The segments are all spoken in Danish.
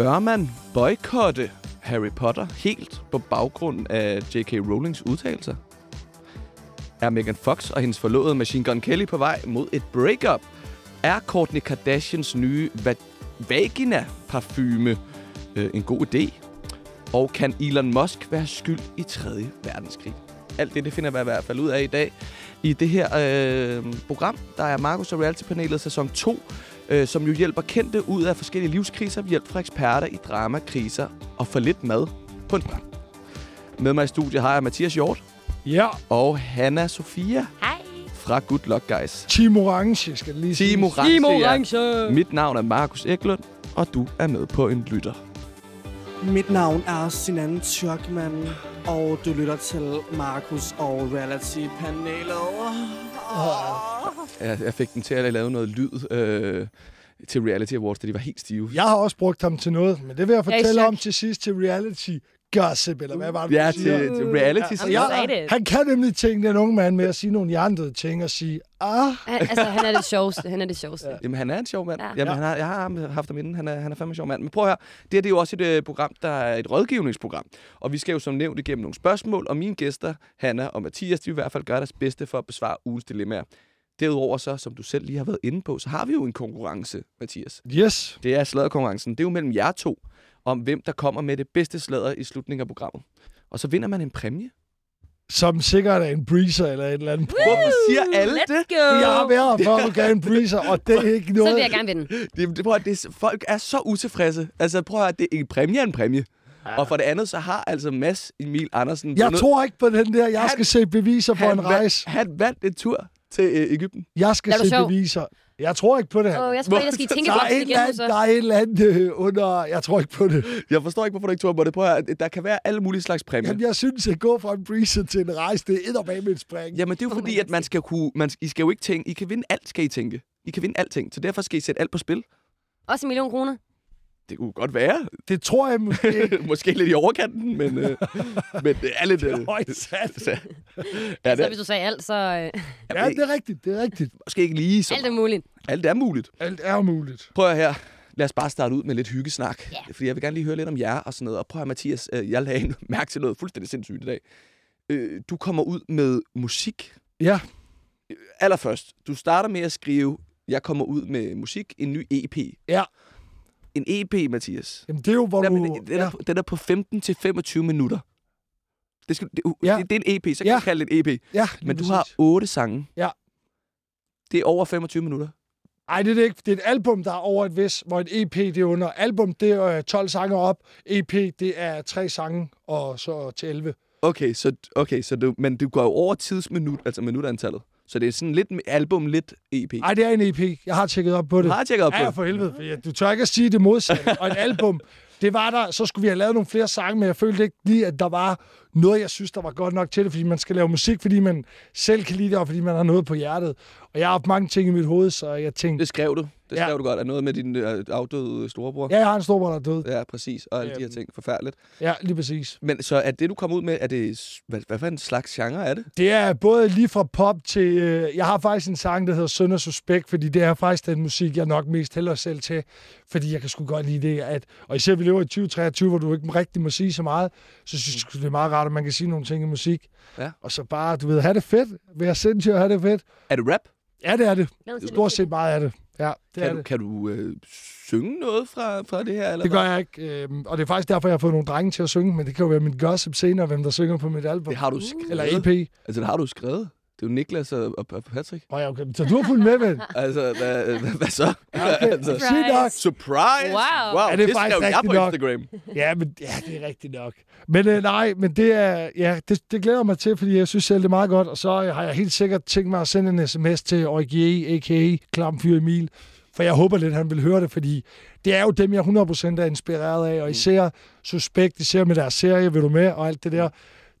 Bør man boykotte Harry Potter helt på baggrund af J.K. Rowlings udtalelser? Er Megan Fox og hendes forlovede Machine Gun Kelly på vej mod et breakup? Er Kourtney Kardashians nye va- vagina-parfume øh, en god idé? Og kan Elon Musk være skyld i 3. verdenskrig? Alt det, det finder vi i hvert fald ud af i dag i det her øh, program. Der er Markus og Reality-panelet sæson 2, øh, som jo hjælper kendte ud af forskellige livskriser, hjælp fra eksperter i dramakriser og for lidt mad på en strand. Med mig i studiet har jeg Mathias Hjort Ja, og Hanna Sofia Hej. fra Good Luck Guys. Team Orange, skal lige sige. Team Orange. Team ja. Orange. Mit navn er Markus Eklund, og du er med på en lytter. Mit navn er Sinan Tjørkman, og du lytter til Markus og Reality-panelet. Jeg, jeg fik den til at lave noget lyd øh, til Reality Awards, da de var helt stive. Jeg har også brugt ham til noget, men det vil jeg Jeg fortælle chok. om til sidst til reality gossip, eller hvad var det, Ja, til, til reality. Ja, jeg. Han kan nemlig tænke den unge mand med at sige nogle hjernede ting og sige, ah, Han, altså, han er det sjoveste. Han er det sjoveste. Ja. Jamen, han er en sjov mand. Ja. Ja. Jamen, Ja. han har, jeg har haft ham inden. Han er, han er fandme en sjov mand. Men prøv høre. Det her det er jo også et øh, program, der er et rådgivningsprogram. Og vi skal jo som nævnt igennem nogle spørgsmål. Og mine gæster, Hanna og Mathias, de vil i hvert fald gøre deres bedste for at besvare ugens dilemmaer. Derudover så, som du selv lige har været inde på, så har vi jo en konkurrence, Mathias. yes. Det er sladderkonkurrencen. Det er jo mellem jer to, om hvem der kommer med det bedste sladder i slutningen af programmet. Og så vinder man en præmie. Som sikkert er en breezer eller et eller andet. Hvorfor siger alle Let's det? go! Jeg har været for, at du gav en breezer, og det er ikke Så noget... vil jeg gerne vinde. Det, det, prøv at, det, folk er så utilfredse. Altså, prøv at høre, det er en præmie er en præmie. Og for det andet, så har altså Mads Emil Andersen... Jeg tror ikke på den der. Jeg Han- skal se beviser på en rejse. Han vandt en tur til øh, Ægypten. Jeg skal se sjov? beviser. Jeg tror ikke på det her. Åh, jeg tror, jeg skal i er, et igen nu, andet, så. der er et eller andet øh, under... Jeg tror ikke på det. Jeg forstår ikke, hvorfor du ikke tror på det. Prøv at, høre, der kan være alle mulige slags præmier. Jamen, jeg synes, at gå fra en breezer til en rejse, det er edderbag med et spring. Jamen, det er jo Oh fordi, at man skal kunne... Man, I skal jo ikke tænke... I kan vinde alt, skal I tænke. I kan vinde alting. Så derfor skal I sætte alt på spil. Også en million kroner. Det kunne godt være. Det tror jeg måske ikke. Måske lidt i overkanten, men, øh, men det er lidt... Øh, Højt sat. så, ja, Så det hvis du sagde alt, så øh, Ja, det er rigtigt. Det er rigtigt. måske ikke lige så alt er muligt. Alt er muligt. Alt er muligt. Prøv at her. Lad os bare starte ud med lidt hyggesnak. Ja. Fordi jeg vil gerne lige høre lidt om jer og sådan noget. Og prøv at høre, Mathias, øh, jeg lagde mærke til noget fuldstændig sindssygt i dag. Øh, Du kommer ud med musik. Ja. Allerførst, du starter med at skrive, jeg kommer ud med musik, en ny EP. Ja. En EP, Mathias. Jamen, det er jo, hvor Jamen, du... den, er, den er på 15 til 25 minutter. Det, skal, det, Ja. det, det er en EP, så kan Ja. ja. kalde det en EP. Ja, Men du har otte sange. Ja. Det er over 25 minutter. Nej, det er det ikke. Det er et album, der er over et vis, hvor et EP, det er under. Album, det er øh, 12 sange op. EP, det er tre sange, og så til 11. Okay, så, okay, så du, men du går jo over tidsminut, altså minutantallet. Så det er sådan lidt album, lidt EP. Nej, det er en EP. Jeg har tjekket op på du det. har tjekket op Ja, på for helvede. For jeg- Du tør ikke at sige det modsatte. Og et album, det var der, så skulle vi have lavet nogle flere sange, men jeg følte ikke lige, at der var noget, jeg synes, der var godt nok til det, fordi man skal lave musik, fordi man selv kan lide det, og fordi man har noget på hjertet. Og jeg har haft mange ting i mit hoved, så jeg tænkte, Det skrev du. Det Ja. skrev du godt. Er noget med din øh, afdøde storebror? ja, jeg har en storbror, der er død. Ja, præcis. Og alle de her Øhm. ting. Forfærdeligt. Ja, lige præcis. Men så er det, du kommer ud med, er det... Hvad, hvad for en slags genre er det? Det er både lige fra pop til... Øh, jeg har faktisk en sang, der hedder Sønder Suspekt, fordi det er faktisk den musik, jeg nok mest hælder selv til. Fordi jeg kan sgu godt lide det. At, og især vi lever i 2023, hvor du ikke rigtig må sige så meget, så synes jeg, det er meget rart, at man kan sige nogle ting i musik. Ja. Og så bare, du ved, have det fedt. Være sindssygt og have det fedt. Er det rap? Ja, det er det. Stort set meget af det. Ja, det er Kan du, det. kan du øh, synge noget fra, fra det her? Eller Det gør jeg ikke. Øhm, og det er faktisk derfor, jeg har fået nogle drenge til at synge, men det kan jo være mit gossip senere, hvem der synger på mit album. Det har du skrevet. Eller EP. Altså, det har du skrevet. Det er jo Niklas og, og Patrick. Oh, ja, okay. Så du har fulgt med, ven. Altså, hvad, hvad, så? Okay. altså, nok. surprise! Wow. wow Ja, det er det faktisk jeg rigtigt på nok. Instagram. Ja, men ja, det er rigtigt nok. Men øh, nej, men det er, ja, det, det glæder mig til, fordi jeg synes selv, det er meget godt. Og så har jeg helt sikkert tænkt mig at sende en sms til Origie, a.k.a. Klam Fyr Emil. For jeg håber lidt, han vil høre det, fordi det er jo dem, jeg 100% er inspireret af. Og især Suspekt, især med deres serie, vil du med, og alt det der.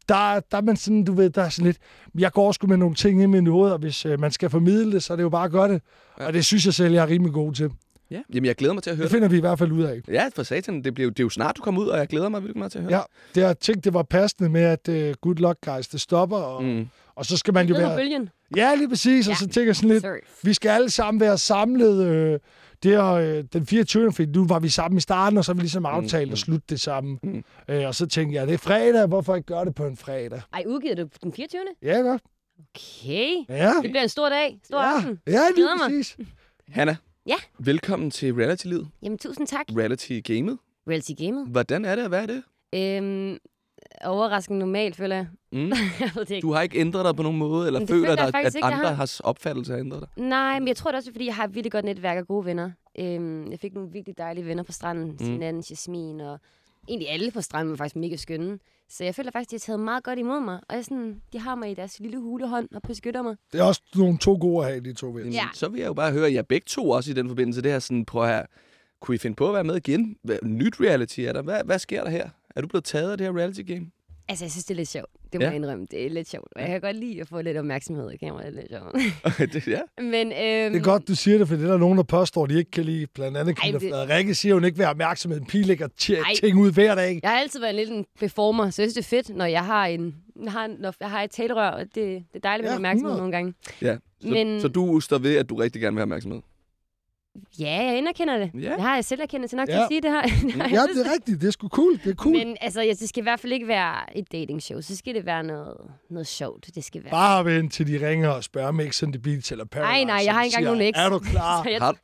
Der, der er man sådan, du ved, der er sådan lidt... Jeg går sgu med nogle ting i min hoved, og hvis øh, man skal formidle det, så er det jo bare at gøre det. Ja. Og det synes jeg selv, jeg er rimelig god til. Ja, jamen jeg glæder mig til at høre Det det. finder vi i hvert fald ud af. Ja, for satan, det, bliver, det er jo snart, du kommer ud, og jeg glæder mig virkelig meget til at høre Ja, det jeg tænkte, det var passende med, at uh, Good Luck Guys, det stopper, og, Mm. og så skal man jo være... bølgen. Ja, lige præcis, og Ja. så tænker jeg sådan lidt, Surf. vi skal alle sammen være samlet. Øh, Det er øh, den 24. fordi nu var vi sammen i starten, og så har vi ligesom aftalt mm. at slutte det sammen. Mm. Øh, og så tænkte jeg, det er fredag, hvorfor ikke gøre det på en fredag? Ej, udgiver du den 24. Ja, godt. Okay. Ja, Det bliver en stor dag. Stor ja, aften. ja lige Glæder mig. præcis. Hanna, Ja. velkommen til reality-livet. Jamen, tusind tak. Reality-gamet. Reality Gamet. Hvordan er det at være det? Øhm, overraskende normalt, føler jeg. Mm. jeg ved det ikke. Du har ikke ændret dig på nogen måde, eller føler føler jeg dig, at ikke, jeg andre har. har opfattelse af at ændre dig? Nej, men jeg tror det også, fordi jeg har et virkelig godt netværk af gode venner. Øhm, jeg fik nogle virkelig dejlige venner på stranden. Mm. Sinan, Jasmin og egentlig alle på stranden var faktisk mega skønne. Så jeg føler faktisk, de har taget meget godt imod mig. Og jeg sådan, de har mig i deres lille hulehånd og beskytter mig. Det er også nogle to gode at have, de to venner. Ja. Så vil jeg jo bare høre jer begge to også i den forbindelse. Det her sådan, prøv her. Kunne I finde på at være med igen? Hvad, nyt reality er der? Hvad, hvad sker der her? Er du blevet taget af det her reality-game? Altså, jeg synes, det er lidt sjovt. Det må Ja. jeg indrømme. Det er lidt sjovt. Jeg kan godt lide at få lidt opmærksomhed i kameraet. Det er lidt sjovt. det, ja. Men, øhm, Det er godt, du siger det, for det er der nogen, der påstår, de ikke kan lide. Blandt andet Kina det- Frederikke siger, hun ikke vil have opmærksomhed. En pige lægger ting ud hver dag. Jeg har altid været en lille performer, så jeg synes, det er fedt, når jeg har, en, jeg har, når jeg har et talerør. Og det, det er dejligt med Ja, ja, opmærksomhed 100. nogle gange. ja. Så, Men- så du står ved, at du rigtig gerne vil have opmærksomhed? Ja, jeg anerkender det. Ja. Det har jeg selv erkendt til nok til Ja. at sige det her. Ja, det er rigtigt. Det er sgu cool. Det er cool. Men altså, ja, det skal i hvert fald ikke være et datingshow. Så skal det være noget, noget sjovt. Det skal være... Bare vent til de ringer og spørger om X on the Beach eller Paradise. Ej, nej, jeg har ikke engang nogen X. Er du klar? Jeg, Har,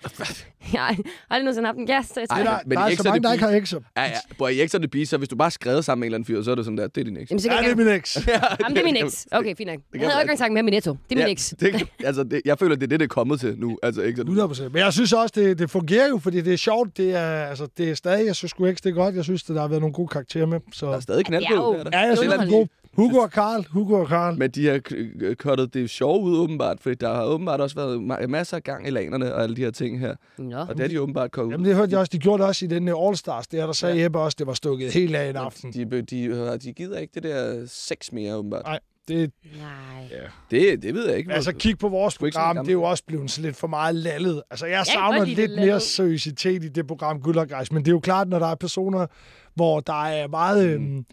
jeg har aldrig nogensinde haft en gæst, så jeg tror, Ej, Det er Ej, der, men der i er X så mange, der ikke har X'er. ja, ja. Bror, i X on the Beach, så hvis du bare skrevet sammen med en eller anden fyr, så er det sådan der, det er din eks. Jamen, så kan Ja, jeg det er min X. Jamen, det er min eks. Okay, fint nok. Jeg kan havde ikke engang sagt med min netto. Det er min. Det, altså, det, jeg føler, det er det, det er kommet til nu. Altså, ikke sådan, 100 Men jeg synes også, det, det fungerer jo, fordi det er sjovt. Det er, altså, det er stadig, jeg synes sgu ikke, det er godt. Jeg synes, det, der har været nogle gode karakterer med. Så. der er stadig knald Det på. jo- det er der. Ja, jeg synes, det er god. Hugo og Karl. Hugo og Karl. Men de har kottet det sjove ud, åbenbart. For der har åbenbart også været ma- masser af gang i lanerne og alle de her ting her. Nå. Og det har de åbenbart kokket ud. Jamen, det hørte jeg også. De gjorde det også i den uh, All Stars. Det er der sagde Jeppe også, det var stukket helt af en aften. De, de, de, de gider ikke det der sex mere, åbenbart. Nej, det, Nej. Det, det ved jeg ikke. altså, kig på vores program. Det er jo også blevet sådan lidt for meget lallet. Altså, jeg kan savner lidt det mere lallet. seriøsitet i det program, Guld og Gejs. Men det er jo klart, når der er personer, hvor der er meget... Øhm,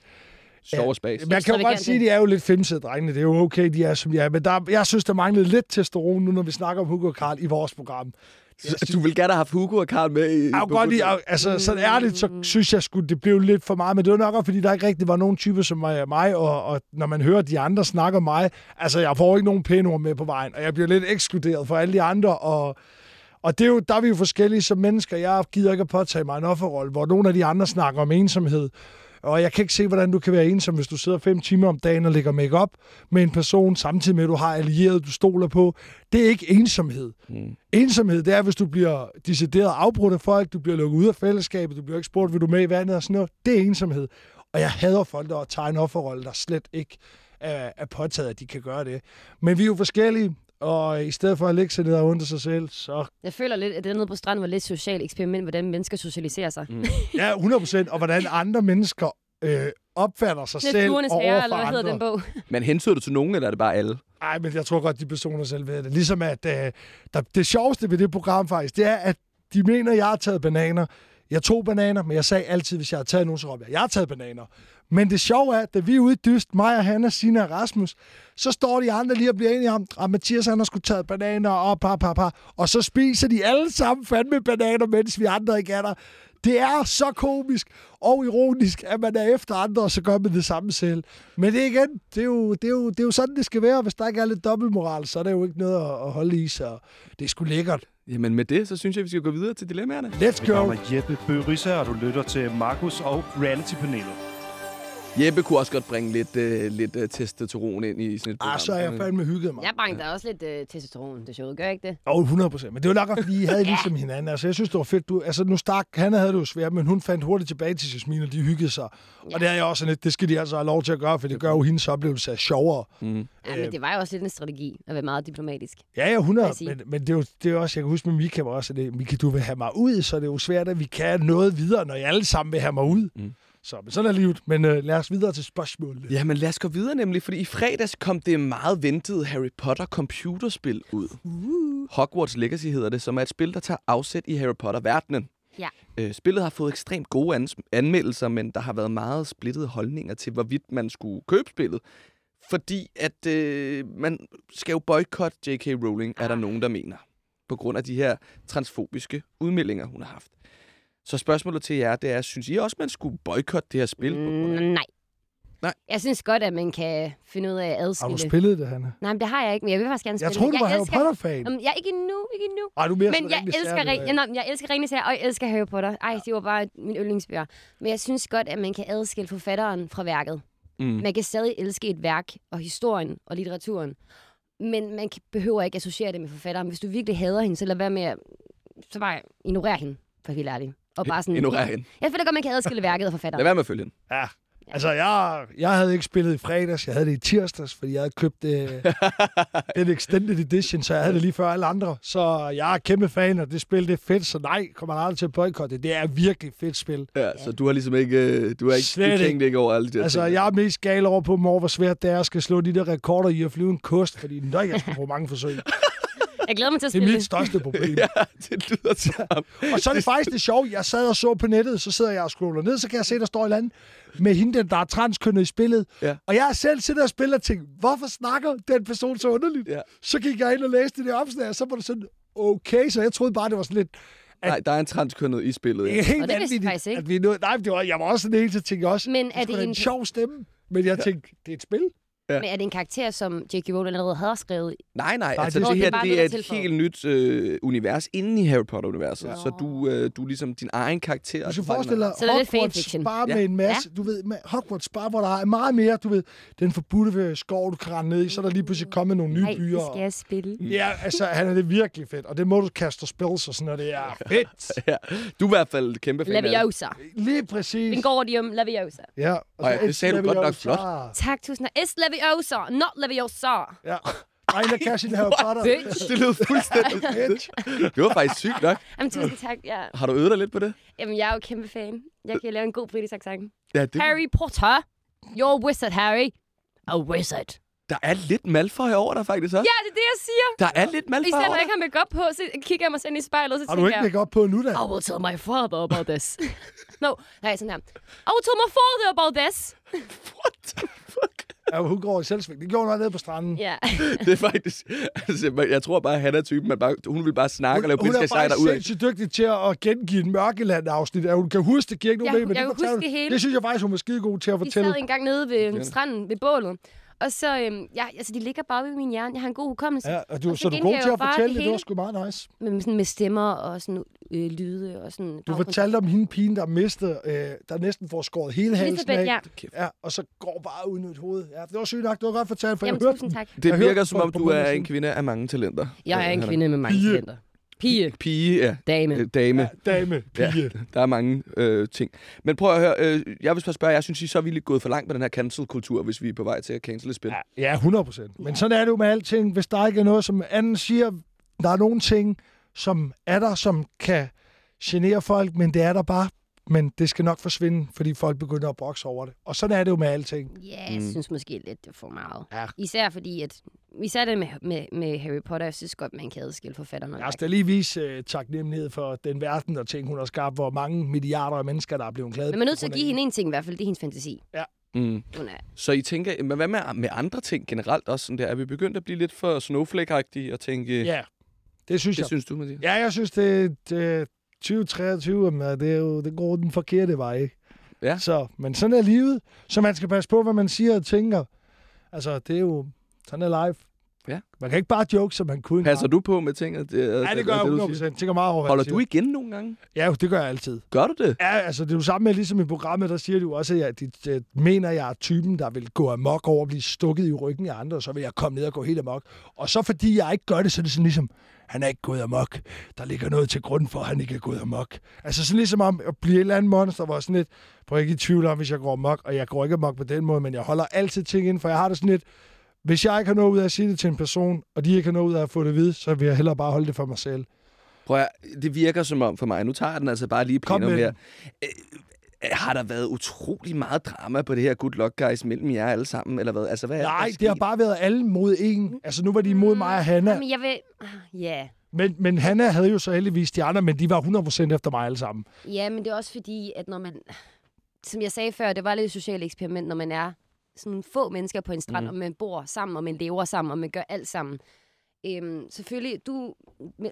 Sjov og spas. Man kan jo godt sige, at de er jo lidt femsede drengene. Det er jo okay, de er som de er. Men der, jeg synes, der manglede lidt testosteron nu, når vi snakker om Hugo og Karl i vores program. Så Du vil gerne have haft Hugo og Karl med i... Jeg godt lide, altså sådan ærligt, så synes jeg sgu, det blev lidt for meget. Men det var nok også, fordi der ikke rigtig var nogen typer som mig, og, og når man hører de andre snakke om mig, altså jeg får ikke nogen pæne ord med på vejen, og jeg bliver lidt ekskluderet for alle de andre, og og det er jo, der er vi jo forskellige som mennesker. Jeg gider ikke at påtage mig en offerrolle, hvor nogle af de andre snakker om ensomhed. Og jeg kan ikke se, hvordan du kan være ensom, hvis du sidder fem timer om dagen og lægger makeup med en person, samtidig med, at du har allieret, du stoler på. Det er ikke ensomhed. Mm. Ensomhed, det er, hvis du bliver decideret afbrudt af folk, du bliver lukket ud af fællesskabet, du bliver ikke spurgt, vil du med i vandet og sådan noget. Det er ensomhed. Og jeg hader folk, der tager en offerrolle, der slet ikke er, er påtaget, at de kan gøre det. Men vi er jo forskellige, og i stedet for at lægge sig ned og undre sig selv, så Jeg føler lidt, at det nede på stranden var lidt socialt eksperiment, hvordan mennesker socialiserer sig. Mm. ja, 100 procent, og hvordan andre mennesker øh, opfatter sig Lidt selv over herre, eller hvad hedder andre. den bog? Men hensyder du til nogen, eller er det bare alle? Nej, men jeg tror godt, de personer selv ved det. Ligesom at øh, der, det sjoveste ved det program faktisk, det er, at de mener, at jeg har taget bananer. Jeg tog bananer, men jeg sagde altid, hvis jeg har taget nogen, så råbte jeg, jeg har taget bananer. Men det sjove er, at da vi er ude i dyst, mig og Hanna, Sina og Rasmus, så står de andre lige og bliver enige om, at Mathias han har skulle taget bananer og par, par, par. Og så spiser de alle sammen fandme bananer, mens vi andre ikke er der. Det er så komisk og ironisk, at man er efter andre, og så gør man det samme selv. Men det er igen, det er jo, det er jo, det er jo sådan, det skal være. Hvis der ikke er lidt dobbeltmoral, så er der jo ikke noget at, at holde i, så det er sgu lækkert. Jamen med det, så synes jeg, vi skal gå videre til dilemmaerne. Let's Mit go! navn er Jeppe Bøgerisse, og du lytter til Markus og Reality-panelet. Jeppe kunne også godt bringe lidt, øh, lidt øh, testosteron ind i sådan et program. Ah, så er jeg fandme hygget mig. Jeg brændte da også lidt øh, testosteron til showet, gør jeg ikke det? Jo, 100 procent. Men det var nok også, fordi I havde ligesom hinanden. Altså, jeg synes, det var fedt. Du, altså, nu stak, han havde det jo svært, men hun fandt hurtigt tilbage til Jasmine, og de hyggede sig. Og det er jeg også sådan lidt, det skal de altså have lov til at gøre, for det gør jo hendes oplevelse af sjovere. Mm. Ja, men det var jo også lidt en strategi at være meget diplomatisk. Ja, ja, 100. jeg sige. Men, men det, er jo, det er også, jeg kan huske med Mika var også, at det, Mika, du vil have mig ud, så det er jo svært, at vi kan noget videre, når I alle sammen vil have mig ud. Mm. Så men sådan er livet. Men øh, lad os videre til spørgsmålet. Ja, men lad os gå videre nemlig, fordi i fredags kom det meget ventede Harry Potter computerspil ud. Uh. Hogwarts Legacy hedder det, som er et spil, der tager afsæt i Harry Potter-verdenen. Ja. Øh, spillet har fået ekstremt gode anmeldelser, men der har været meget splittede holdninger til, hvorvidt man skulle købe spillet. Fordi at øh, man skal jo boykotte J.K. Rowling, er der nogen, der mener. på grund af de her transfobiske udmeldinger, hun har haft. Så spørgsmålet til jer, det er, synes I også, man skulle boykotte det her spil? Mm, nej. Nej. Jeg synes godt, at man kan finde ud af at Har adskille. du spillet det, Hanne? Nej, men det har jeg ikke, men jeg vil faktisk gerne spille Jeg det. du var Harry elsker- Potter-fan. Jamen, jeg er ikke endnu, ikke endnu. Ej, du er mere Men jeg rigtig elsker, sær, ring, du jeg, er. elsker Ringens Herre, og jeg elsker Harry Potter. Ej, det var bare min yndlingsbøger. Men jeg synes godt, at man kan adskille forfatteren fra værket. Mm. Man kan stadig elske et værk, og historien og litteraturen. Men man kan- behøver ikke associere det med forfatteren. Hvis du virkelig hader hende, så lad være med at... Så bare ignorere hende, for helt ærligt. Og bare sådan, Ignorer hende. Jeg føler godt, man kan adskille værket og Lad forfatteren. være med at følge hende. Ja. Altså, jeg, jeg havde ikke spillet i fredags. Jeg havde det i tirsdags, fordi jeg havde købt øh, den Extended Edition, så jeg havde det lige før alle andre. Så jeg er kæmpe fan, og det spil det er fedt, så nej, kommer aldrig til at boykotte det. Det er virkelig fedt spil. Ja, så du har ligesom ikke, øh, du har ikke, Slet du tænkte ikke over alle de her Altså, ting. jeg er mest gal over på, hvor hvor svært det er at skal slå de der rekorder i at flyve en kost, fordi nøj, jeg skal bruge mange forsøg. Jeg glæder mig til at Det er spille mit største problem. Ja, det lyder som om. Og så er det faktisk det sjove. Jeg sad og så på nettet, så sidder jeg og scroller ned, så kan jeg se, der står et eller andet med hende, der er transkønnet i spillet. Ja. Og jeg har selv siddet og spillet og tænkt, hvorfor snakker den person så underligt? Ja. Så gik jeg ind og læste det opslag, og så var det sådan, okay, så jeg troede bare, det var sådan lidt Nej, der er en transkønnet i spillet. ja. Ja. helt Og det vidste jeg ikke. at vi er nået. Nej, det var, jeg var også sådan en, så tænkte jeg også, Men er det det er en, en sjov stemme. Men jeg tænkte, det er et spil. Ja. men er det en karakter, som J.K. Rowling allerede havde skrevet? Nej, nej, Nej, altså det- det, her det er bare det er noget, et helt nyt øh, univers inde i Harry Potter-universet. Ja. Så du, øh, du er ligesom din egen karakter. Du og skal forestille dig Så det er lidt Hogwarts bare Ja. med en masse, du ved, med Hogwarts bare, hvor der er meget mere, du ved, den forbudte ved skov, du kan rende ned i, så er der lige pludselig kommet nogle nye Nej, byer. det skal jeg spille. Ja, altså, han er det virkelig fedt, og det må du kaste spells og sådan noget, det er fedt. Ja. Du er i hvert fald kæmpe fan. Leviosa. Lige præcis. Wingardium Leviosa. Ja, og Ej, det sagde du godt nok flot. Tak, tusind tak. It's Leviosa, not Leviosa. Ja. Ej, der kan sin Harry Potter. Bitch. Det lød fuldstændig. Bitch. det var faktisk sygt nok. Jamen, tusind tak. Ja. Har du øvet dig lidt på det? Jamen, jeg er jo kæmpe fan. Jeg kan lave en god britisk accent. Ja, det, Harry Potter. You're a wizard, Harry. A wizard. der er lidt Malfoy over dig faktisk også. Ja, det er det, jeg siger. Der er lidt Malfoy når jeg dig. ikke har makeup på, så kigger jeg mig selv ind i spejlet, så Har du ikke make op på nu da? I will tell my father about this. no, nej, sådan her. I will tell my father about this. What the fuck? Ja, hun går i selvsving. Det gjorde hun nede på stranden. Ja. Det er faktisk... Altså, jeg tror bare, han er typen, man bare, hun vil bare snakke og lave Hun, hun politiske er faktisk ud af. sindssygt dygtig til at gengive en Mørkeland-afsnit. Hun kan huske det, giver ikke nogen Jeg- mening, men jeg det kan huske hun. det hele. Det synes jeg faktisk, hun var skide god til at Vi fortælle. sad engang nede ved stranden, ved bålet. Og så, øhm, ja, altså, de ligger bare ved min hjerne. Jeg har en god hukommelse. Ja, og du, Og så, du er god til at fortælle det det. Det var sgu meget nice. Med, sådan, med stemmer og sådan øh, lyde og sådan. Du fortalte om hende pigen, der mistede, øh, der næsten får skåret hele halsen af. ja. Ja, og så går bare uden et hoved. Ja, det var sygt nok. Det var godt fortalt, for Jamen, jeg hørte tak. Det virker som om, du er en kvinde af mange talenter. Jeg er en Hanna. kvinde med mange talenter. Pige. Pige, ja. Dame. Øh, Dame. Ja, dame, pige. Der er mange øh, ting. Men prøv at høre, øh, jeg vil bare spørge, jeg synes, I så er vi lige gået for langt med den her cancel-kultur, hvis vi er på vej til at cancel et spil. Ja, ja, 100 procent. Men sådan er det jo med alting. Hvis der ikke er noget, som anden siger, der er nogle ting, som er der, som kan genere folk, men det er der bare. Men det skal nok forsvinde, fordi folk begynder at brokse over det. Og sådan er det jo med alting. Ja, jeg Mm. synes måske lidt, det er for meget. Ja. Især fordi, at især det med, med, med Harry Potter, jeg synes godt, man kan adskille forfatterne. Jeg skal lige vise uh, taknemmelighed for den verden og ting, hun har skabt, hvor mange milliarder af mennesker, der er blevet glade. Men man er nødt til at give hende en ting i hvert fald, det er hendes fantasi. Mm. Hun er, Så I tænker, men hvad med, med andre ting generelt også? Sådan der? Er vi begyndt at blive lidt for snowflake-agtige og tænke... Ja, det synes det jeg. synes du, Mathias? Ja, jeg synes, det, det 2023, men det, er jo, det går den forkerte vej. ikke? Ja. Så, men sådan er livet. Så man skal passe på, hvad man siger og tænker. Altså, det er jo... Sådan er live. Ja. Man kan ikke bare joke, som man kunne. Passer du på med ting? Det, er- Ja, det gør jeg du 100 siger? procent. Tænker meget over, Holder jeg du igen nogle gange? Ja, det gør jeg altid. Gør du det? Ja, altså, det er jo samme med, ligesom i programmet, der siger du også, at jeg, de, de, mener, jeg er typen, der vil gå amok over at blive stukket i ryggen af andre, og så vil jeg komme ned og gå helt amok. Og så fordi jeg ikke gør det, så er det sådan ligesom, han er ikke gået amok. Der ligger noget til grund for, at han ikke er gået amok. Altså sådan ligesom om at blive et eller andet monster, hvor sådan lidt, prøv ikke i tvivl om, hvis jeg går amok, og jeg går ikke amok på den måde, men jeg holder altid ting ind, for jeg har det sådan lidt, hvis jeg ikke har noget ud af at sige det til en person, og de ikke har noget ud af at få det at vide, så vil jeg hellere bare holde det for mig selv. Prøv at, det virker som om for mig, nu tager jeg den altså bare lige med her. Øh, har der været utrolig meget drama på det her Good Luck Guys mellem jer alle sammen, eller hvad? Altså, hvad er Nej, der det har bare været alle mod en. Altså nu var de imod mig og Hanna. Men jeg vil... ah, Ja. Men, men Hanna havde jo så heldigvis de andre, men de var 100% efter mig alle sammen. Ja, men det er også fordi, at når man... Som jeg sagde før, det var lidt et socialt eksperiment, når man er sådan få mennesker på en strand, mm. og man bor sammen, og man lever sammen, og man gør alt sammen. Øhm, selvfølgelig, du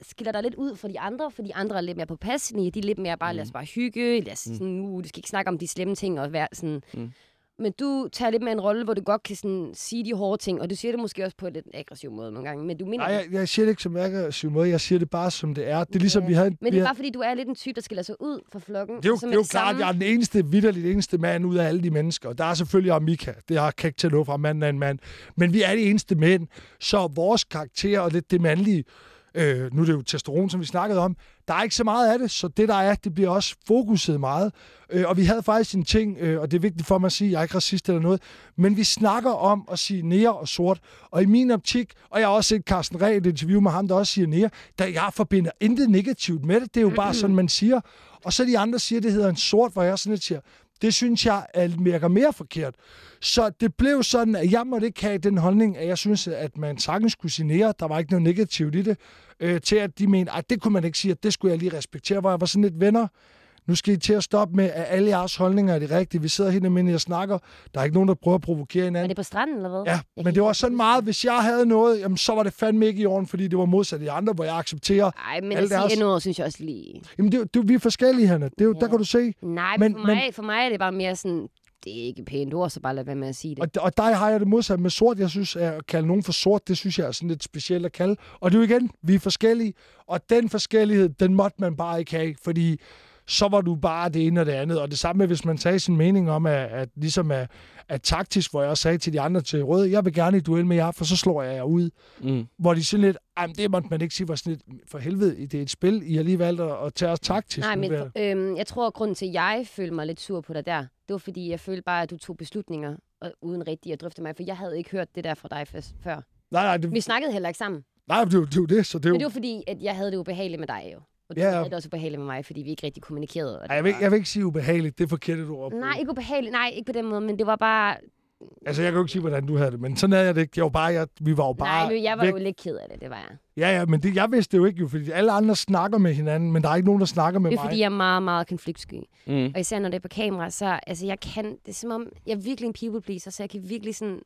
skiller dig lidt ud fra de andre, for de andre er lidt mere påpasselige. De er lidt mere bare, mm. lad os bare hygge, lad os mm. sådan, nu, du skal ikke snakke om de slemme ting og være sådan... Mm. Men du tager lidt med en rolle, hvor du godt kan sådan, sige de hårde ting, og du siger det måske også på en lidt aggressiv måde nogle gange, men du mener... Nej, jeg, jeg siger det ikke som aggressiv måde, jeg siger det bare som det er. Det er ligesom, vi havde... Men det er bare fordi, du er lidt en type, der skiller sig ud fra flokken. det er jo, og det er jo klart, at jeg er den eneste, vidderligt eneste mand ud af alle de mennesker. Og der er selvfølgelig også Mika. Det har jeg ikke til noget fra manden af en mand. Men vi er de eneste mænd. Så vores karakter og lidt det mandlige, øh, nu er det jo testosteron, som vi snakkede om, der er ikke så meget af det, så det der er, det bliver også fokuset meget. Øh, og vi havde faktisk en ting, øh, og det er vigtigt for mig at sige, jeg er ikke racist eller noget, men vi snakker om at sige nære og sort. Og i min optik, og jeg har også set Carsten Reh, et interview med ham, der også siger nære, der jeg forbinder intet negativt med det. Det er jo bare sådan, man siger. Og så de andre siger, det hedder en sort, hvor jeg sådan lidt siger, det synes jeg er, virker mere forkert. Så det blev sådan, at jeg måtte ikke have den holdning, at jeg synes, at man sagtens skulle signere. Der var ikke noget negativt i det. Øh, til at de mente, at det kunne man ikke sige, at det skulle jeg lige respektere. Hvor jeg var sådan lidt venner. Nu skal I til at stoppe med, at alle jeres holdninger er de rigtige. Vi sidder helt almindeligt og snakker. Der er ikke nogen, der prøver at provokere Er hinanden. det på stranden, eller hvad? Ja, Jeg men det var sådan meget, hvis jeg havde noget, jamen, så var det fandme ikke i orden, fordi det var modsat de andre, hvor jeg accepterer. Ej, men Alle at sige deres- endnu synes jeg også lige... Jamen, det, det, vi er forskellige, Hanna. Det er jo, Ja. Der kan du se. Nej, Men- men, for, mig, for mig er det bare mere sådan... Det er ikke pænt ord, så bare lad være med at sige det. Og, og der har jeg det modsat med sort. Jeg synes, at kalde nogen for sort, det synes jeg er sådan lidt specielt at kalde. Og det er jo igen, vi er forskellige. Og den forskellighed, den måtte man bare ikke have, fordi så var du bare det ene og det andet. Og det samme med, hvis man tager sin mening om, at, at ligesom at, at taktisk, hvor jeg også sagde til de andre til Røde, jeg vil gerne i duel med jer, for så slår jeg jer ud. Mm. Hvor de sådan lidt, jamen det måtte man ikke sige, var sådan lidt, for helvede, det er et spil, I har lige valgt at, at tage os taktisk. Nej, men øhm, jeg tror, at grunden til, at jeg følte mig lidt sur på dig der, det var fordi, jeg følte bare, at du tog beslutninger, og, uden rigtig at drøfte mig, for jeg havde ikke hørt det der fra dig før. Nej, nej, det, Vi snakkede heller ikke sammen. nej, det, jo- det er jo det, så det er jo... Men det var fordi, at jeg havde det ubehageligt med dig jo. Og du Ja, ja. havde det også ubehageligt med mig, fordi vi ikke rigtig kommunikerede. Og Ej, jeg, vil, var- jeg vil ikke sige ubehageligt, det er forkert et ord. Nej, ikke ubehageligt. Nej, ikke på den måde, men det var bare... Altså, jeg kan jo ikke sige, hvordan du havde det, men sådan havde jeg det ikke. Jeg var bare, jeg, vi var jo bare Nej, jeg var væk. jo lidt ked af det, det var jeg. Ja, ja, men det, jeg vidste det jo ikke, jo, fordi alle andre snakker med hinanden, men der er ikke nogen, der snakker med Det er mig. fordi, jeg er meget, meget konfliktsky. Mm. Og især når det er på kamera, så altså, jeg kan, det er som om, jeg er virkelig en people pleaser, så jeg kan virkelig sådan,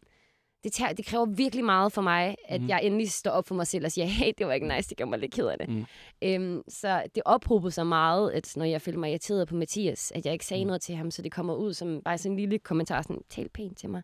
det, tager, det kræver virkelig meget for mig, at mm. jeg endelig står op for mig selv og siger, hey, det var ikke nice, det gør mig lidt ked af det. Mm. Øhm, så det ophobede sig meget, at når jeg følte mig irriteret på Mathias, at jeg ikke sagde mm. noget til ham, så det kommer ud som bare sådan en lille kommentar, sådan, tal pænt til mig.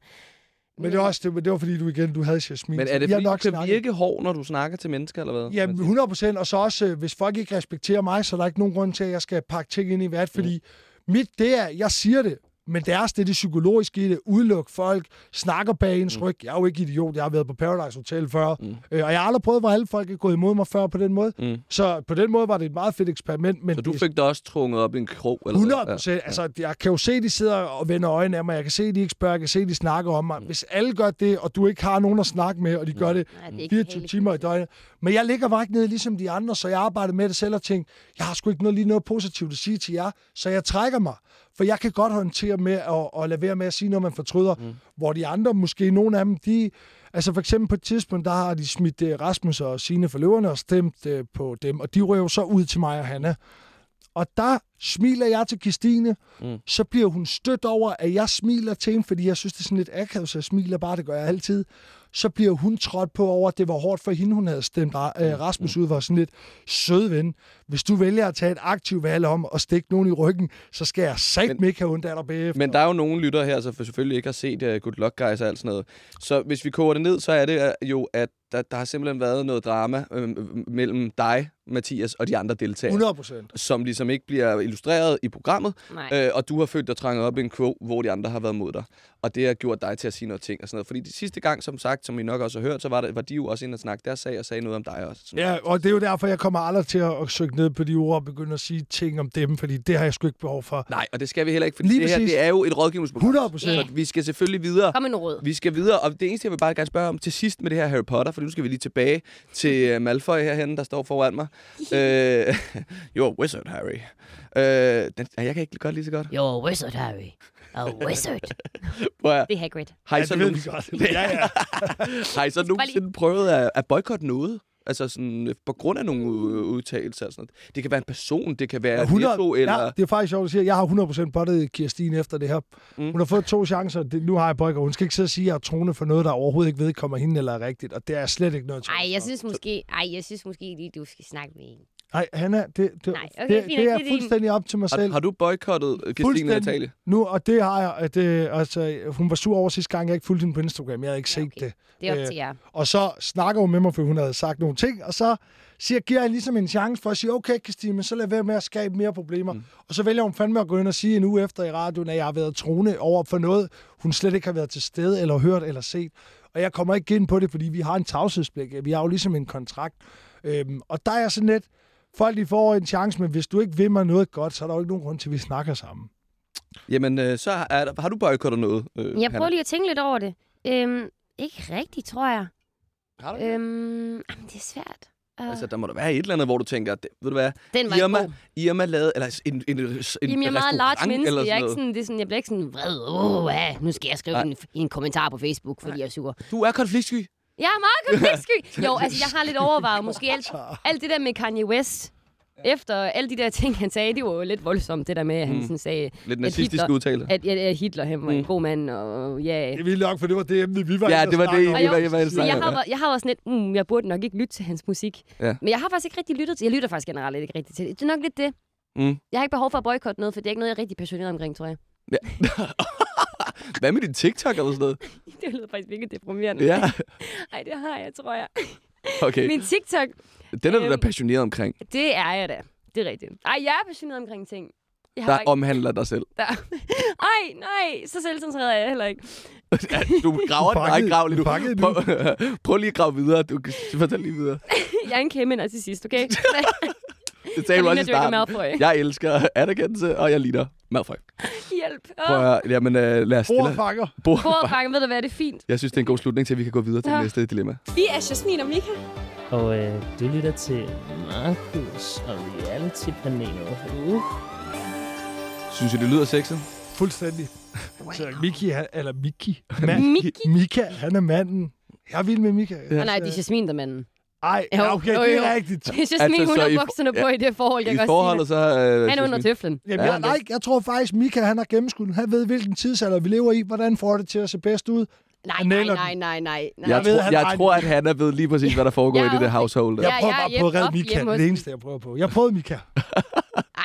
Men det var også det, det var fordi, du igen, du havde Jasmin. Men er det fordi, du kan snakket- virke hård, når du snakker til mennesker, eller hvad? Ja, 100 procent. Og så også, øh, hvis folk ikke respekterer mig, så er der ikke nogen grund til, at jeg skal pakke ting ind i vat, fordi mit, det er, jeg siger det, men deres, det er det psykologiske i det. Udluk folk, snakker bag ens ryg. Jeg er jo ikke idiot, jeg har været på Paradise Hotel før. Mm. Øh, og jeg har aldrig prøvet, hvor alle folk er gået imod mig før på den måde. Mm. Så på den måde var det et meget fedt eksperiment. Men Så du det- fik dig også trunget op i en krog? Eller hvad? 100 procent. Ja. Altså, jeg kan jo se, de sidder og vender øjnene af mig. Jeg kan se, de ikke spørger. Jeg kan se, de snakker om mig. Hvis alle gør det, og du ikke har nogen at snakke med, og de gør det Nej, det er ikke 24 behageligt. timer i døgnet. Men jeg ligger bare ikke nede ligesom de andre, så jeg arbejder med det selv og tænker, jeg har sgu ikke noget, lige noget positivt at sige til jer, så jeg trækker mig. For jeg kan godt håndtere med at, at lade være med at sige noget, man fortryder. Mm. Hvor de andre, måske nogle af dem, de... Altså for eksempel på et tidspunkt, der har de smidt uh, Rasmus og sine for løverne og stemt uh, på dem, og de røver så ud til mig og Hanna. Og der smiler jeg til Christine, Mm. mm. så bliver hun stødt over, at jeg smiler til hende, fordi jeg synes, det er sådan lidt akavet, så jeg smiler bare, det gør jeg altid. Så bliver hun trådt på over, at det var hårdt for hende, hun havde stemt øh, Rasmus ud, var sådan lidt sød ven. Hvis du vælger at tage et aktivt valg om at stikke nogen i ryggen, så skal jeg sagt ikke have ondt af dig bagefter. Men der er jo nogle lyttere her, som selvfølgelig ikke har set uh, Good Luck Guys og alt sådan noget. Så hvis vi koger det ned, så er det uh, jo, at der, der har simpelthen været noget drama øh, mellem dig, Mathias, og de andre deltagere. 100 procent. som ligesom ikke bliver illustreret i programmet, Nej. øh, og du har følt dig tranget op i en quote, hvor de andre har været mod dig. Og det har gjort dig til at sige noget ting og sådan noget. Fordi de sidste gang, som sagt, som I nok også har hørt, så var, det, var de jo også inde og snakke deres sag og sagde noget om dig også. Sådan. Ja, og det er jo derfor, jeg kommer aldrig til at, at søge ned på de ord og begynde at sige ting om dem, fordi det har jeg sgu ikke behov for. Nej, og det skal vi heller ikke, fordi Lige det her præcis. det er jo et rådgivningsprogram. 100 procent. Ja. Så vi skal selvfølgelig videre. Kom med noget råd. Vi skal videre, og det eneste, jeg vil bare gerne spørge om til sidst med det her Harry Potter, for nu skal vi lige tilbage til uh, Malfoy herhen, der står foran mig. Uh, you're a wizard, Harry. Uh, den, jeg kan ikke godt lige så godt. You're a wizard, Harry. A wizard. Prøv det er Hagrid. har, I Ja, så det ved nogen, vi godt. Ja, ja. har I så nogensinde prøvet at, at boykotte noget? Altså sådan, øh, på grund af nogle udtalelser og sådan noget. Det kan være en person, det kan være 100 Netto, eller... Ja, det er faktisk sjovt at sige. Jeg har 100% bottet Kirstine efter det her. Mm. Hun har fået to chancer. Det, nu har jeg boykot. Hun skal ikke sidde og sige, at jeg er troende for noget, der overhovedet ikke vedkommer hende eller er rigtigt. Og det er slet ikke noget til. Ej, jeg synes måske, ej, jeg synes måske lige, du skal snakke med hende. Nej, Hanna, det, det, Nej, okay, det, fint det er det er din- fuldstændig op til mig Har, selv. har du boykottet Christine Fuldstændig. Natalie? Nu, og det har jeg. At, øh, altså, hun var sur over sidste gang, jeg ikke fulgte hende på Instagram. Jeg havde ikke Ja, set okay. det. Det er op Øh, til jer. Og så snakker hun med mig, for hun havde sagt nogle ting, og så siger, giver jeg ligesom en chance for at sige, okay, Christine, men så lad være med at skabe mere problemer. Mm. Og så vælger hun fandme at gå ind og sige en uge efter i radioen, at jeg har været troende over for noget, hun slet ikke har været til stede, eller hørt, eller set. Og jeg kommer ikke ind på det, fordi vi har en tavshedspligt. Vi har jo ligesom en kontrakt. Øhm, og der er jeg sådan lidt, folk de får en chance, men hvis du ikke vil mig noget godt, så er der jo ikke nogen grund til, at vi snakker sammen. Jamen, øh, så er der, har du boykottet noget, øh, Jeg prøver lige at tænke lidt over det. Øhm, ikke rigtigt, tror jeg. Har du det? Øhm, jamen, det er svært. Uh, Altså, der må der være et eller andet, hvor du tænker, det, ved du hvad, den var Irma, god. Irma lavede, eller en, en, en, en Jamen, jeg er meget large menneske. eller Jeg, er ikke sådan, det er sådan, jeg bliver ikke sådan vred. Åh, hvad? Nu skal jeg skrive Nej. en, en, kommentar på Facebook, fordi jeg er sur. Du er konfliktsky. Jeg er meget konfliktsky. Jo, altså, jeg har lidt overvejet. Måske alt, alt det der med Kanye West. Efter alle de der ting, han sagde, det var jo lidt voldsomt, det der med, at han Mm. sådan sagde, Lidt nazistisk Hitler- udtale. at, at, at Hitler han var en Mm. god mand, og ja... Det er vildt nok, for det var det emne, vi var Ja, inde det var det, snakke om. vi var- jeg var inde snakke jeg om, har, ja. været- jeg har også lidt, mm, jeg burde nok ikke lytte til hans musik. Ja. Men jeg har faktisk ikke rigtig lyttet til, jeg lytter faktisk generelt ikke rigtig til det. Det er nok lidt det. Mm. Jeg har ikke behov for at boykotte noget, for det er ikke noget, jeg er rigtig passioneret omkring, tror jeg. Hvad med din TikTok eller sådan noget? Det lyder faktisk virkelig deprimerende. Ja, Ej, det har jeg, tror jeg. okay. Min TikTok, Den er du da Øhm, passioneret omkring. det er jeg da. Det er rigtigt. Ej, jeg er passioneret omkring ting. Jeg Der ikke... omhandler dig selv. Der... Ej, nej, så selvcentreret er jeg heller ikke. Ja, du graver den. Fanget- grav lige du nu. Prøv, prøv lige at grave videre. Du kan fortælle lige videre. Jeg er en kæmpe narcissist, okay? Det sagde du Jeg også i ligner starten. Jeg elsker anerkendelse, og jeg lider Malfoy. Hjælp. Prøv Åh, at. Jamen, øh, lad os stille. Bordfanger. Bord. Bordfanger, ved du hvad, det er fint. Jeg synes, det er en god slutning til, at vi kan gå videre til Ja. næste dilemma. Vi er Jasmin og Mika. Og øh, du lytter til Markus og Reality-panelet. Uh. Synes I, det lyder sexet? Fuldstændig. Wow. Så Miki, han, eller Miki. Miki? Mika, han er manden. Jeg er vild med Mika. Ja. nej, det er Jasmin, der er manden. Ej, Jo, ja, okay, jo, det jo. er rigtigt. Det er Jasmin, Altså, hun så har i- bukserne på i det forhold, jeg I kan forholdet så... Øh. Han er under tøflen. Jamen, Ja, jeg, nej, jeg tror faktisk, Mika han har gennemskudt. Han ved, hvilken tidsalder vi lever i. Hvordan får det til at se bedst ud? Nej, Han nej, nej, nej, nej. nej. Jeg, Jeg ved, tror, han jeg regner- tror, at Hanna ved lige præcis, hvad der foregår Jeg i det der er- household. der. Jeg Ja, prøver er bare på at redde Mika. Det eneste, jeg prøver på. Jeg prøvede Mika.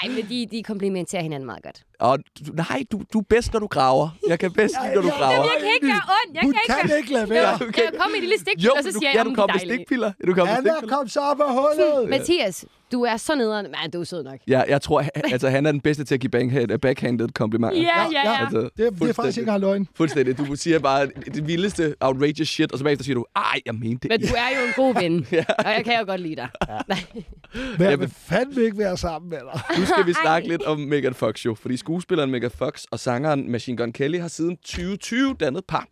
Ej, men de, de komplementerer hinanden meget godt. Og du, nej, du, du er bedst, når du graver. Jeg kan bedst lide, når du graver. Jeg kan ikke gøre ondt. Jeg Hun kan ikke kan være... ikke lade Jo, være. okay. Jeg kom i et lille stik, Jo, og så du, siger ja, jeg, du om kom det med er stikpiller. Du kom med Anna, stikpiller. kom så op af hullet. Mathias, du er så nederen. Men du er sød nok. Ja, jeg tror, altså, han er den bedste til at give backhand, backhanded komplimenter. Ja, ja, ja. Altså, Det, det er faktisk ikke engang løgn. Fuldstændig. Du siger bare det vildeste outrageous shit, og så bagefter siger du, ej, jeg mente Men det. du er jo en god ven, og jeg kan jo godt lide dig. Nej. Men jeg vil fandme ikke være sammen med dig. Nu skal vi snakke lidt om Megan Fox jo, fordi skuespilleren Megan Fox og sangeren Machine Gun Kelly har siden 2020 dannet par.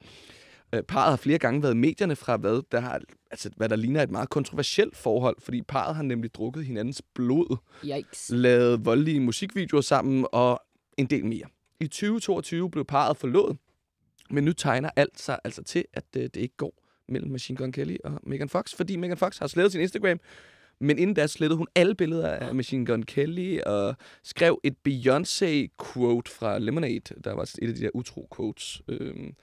Øh, Parret har flere gange været i medierne fra, hvad der, har, altså, hvad der ligner et meget kontroversielt forhold, fordi parret har nemlig drukket hinandens blod, Yikes. lavet voldelige musikvideoer sammen og en del mere. I 2022 blev parret forlovet, men nu tegner alt sig altså til, at øh, det ikke går mellem Machine Gun Kelly og Megan Fox, fordi Megan Fox har slettet sin Instagram, men inden da slettede hun alle billeder af Machine Gun Kelly og skrev et Beyoncé-quote fra Lemonade, der var et af de der utro-quotes. Øhm.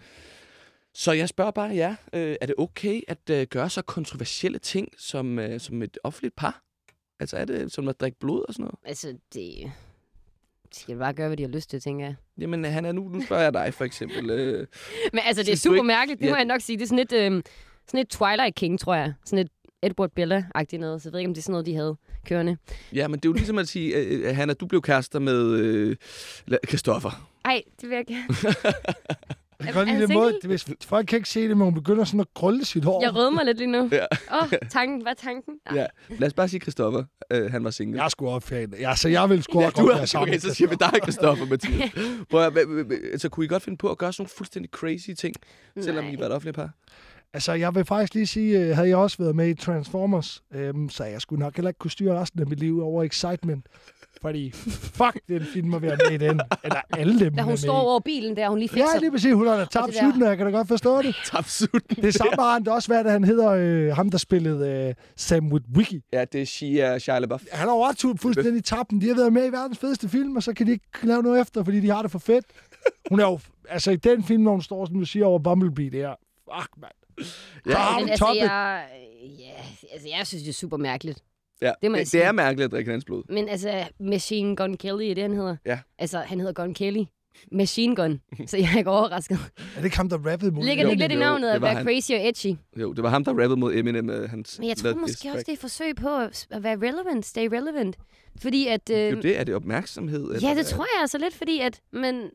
Så jeg spørger bare jer, øh, er det okay at øh, gøre så kontroversielle ting som, øh, som et offentligt par? Altså er det som at drikke blod og sådan noget? Altså, det... De skal bare gøre, hvad de har lyst til, tænker jeg. Jamen, han er nu, nu spørger jeg dig for eksempel. Øh, Men altså, det er super ikke- mærkeligt, det må Ja. jeg nok sige. Det er sådan et, øh, sådan et Twilight King, tror jeg. Sådan et Edward Bella-agtigt noget. Så jeg ved ikke, om det er sådan noget, de havde kørende. ja, men det er jo ligesom at sige, øh, Hanna, du blev kærester med øh, la- Christoffer. Ej, det vil jeg ikke. Jeg kan godt lide den måde, hvis folk kan ikke se det, men hun begynder sådan at krølle sit hår. Jeg rødmer lidt lige nu. Ja. Åh, oh, tanken. Hvad er tanken? Ja. Lad os bare sige Christoffer. Øh, han var single. Jeg er sgu også fan. Ja, så jeg vil sgu Ja, du er, sammen okay, så siger vi dig, Christoffer, Mathias. Prøv at, altså, kunne I godt finde på at gøre sådan nogle fuldstændig crazy ting, selvom I Nej. var et offentligt par? Altså, jeg vil faktisk lige sige, øh, havde jeg også været med i Transformers, øhm, så jeg skulle nok heller ikke kunne styre resten af mit liv over excitement. Fordi, fuck, den film at være med i den. Eller alle dem Da hun med står over bilen der, hun lige fikser. Ja, lige præcis. Hun har da tabt det der- sutten, jeg kan da godt forstå det. Tapsut. Det er samme har han da også været, at han hedder øh, ham, der spillede øh, Sam Witwicky. Ja, det er Shia Shia LaBeouf. Han har også fuldstændig tabt den. De har været med i verdens fedeste film, og så kan de ikke lave noget efter, fordi de har det for fedt. Hun er jo, altså i den film, når hun står, som du siger, over Bumblebee, det er, fuck, mand. Ja, Ah, Men altså, jeg, ja, altså, jeg synes, det er super mærkeligt. Ja. Det må det, det er mærkeligt at drikke hans blod. Men altså, Machine Gun Kelly er det, han hedder. Ja. Altså, han hedder Gun Kelly. Machine Gun. Så jeg er ikke overrasket. Er det ikke ham, der rappede mod Ligger det ikke lidt i navnet at være han. crazy og edgy? Jo, det var ham, der rappede mod Eminem. øh, Hans Men jeg tror måske også, det er et forsøg på at at være relevant, stay relevant. Fordi at... Det er Øh, jo det, er det opmærksomhed? eller ja, det hvad? tror jeg altså lidt, fordi at... Men,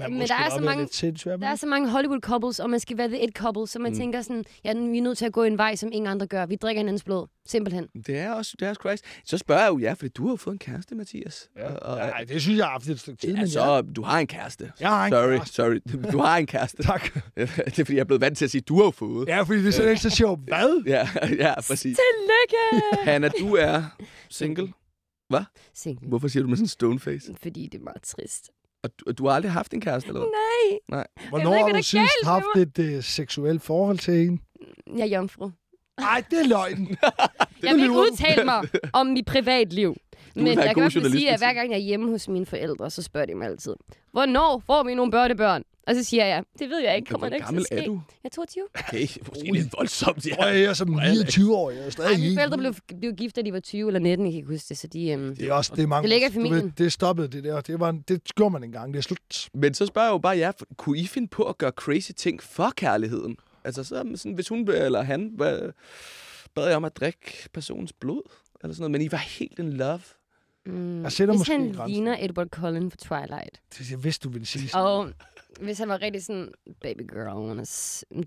Men, men der er, så mange, sindssygt, der er så mange Hollywood couples, og man skal være the it couple, så man Mm. tænker sådan, ja, vi er nødt til at gå en vej, som ingen andre gør. Vi drikker hinandens blod. Simpelthen. Det er også, det er også Christ. Så spørger jeg jo ja, fordi du har jo fået en kæreste, Mathias. Ja. Og, og, Nej, det synes jeg har haft et stykke tid, ja, men ja. så, du har en kæreste. Jeg har en sorry, kæreste. sorry. Du har en kæreste. Tak. det er fordi, jeg er blevet vant til at sige, du har jo fået. Ja, fordi det er sådan ikke så sjovt. Hvad? Ja, ja, præcis. Tillykke! Hanna, du er single. Single. Hvorfor siger du med sådan en stone face? Fordi det er meget trist. Og du, du har aldrig haft en kæreste, eller hvad? Nej, Hvornår ikke, har du sidst haft et uh, seksuelt forhold til en? jeg er jomfru. Nej, det er løgn. Jeg vil ikke du. udtale mig om mit privatliv. vil Men jeg kan journalist, sige, at hver gang jeg er hjemme hos mine forældre, så spørger de mig altid, hvornår får vi nogle børnebørn? Og så siger jeg, det ved jeg ikke, kommer ikke til at ske. er du? Jeg er 22. Okay, måske lidt voldsomt, ja. Jeg er som 29 år, jeg er Ej, stadig mine ikke. forældre blev, blev gift, da de var 20 eller 19, jeg kan ikke huske det, så de... Øhm, Det er også det er mange. Det ligger i familien. Ved, det stoppede det der. Det, var, en- det gjorde man engang. Det er slut. Men så spørger jeg jo bare jer, for- kunne I finde på at gøre crazy ting for kærligheden? Altså, så, sådan, hvis hun eller han hvad, bad jeg om at drikke personens blod, eller sådan noget, men I var helt in love. mm, Jeg sætter hvis måske han ligner Edward Cullen fra Twilight, Det, jeg vidste, du ville sige sådan. og hvis han var rigtig sådan, baby girl, I wanna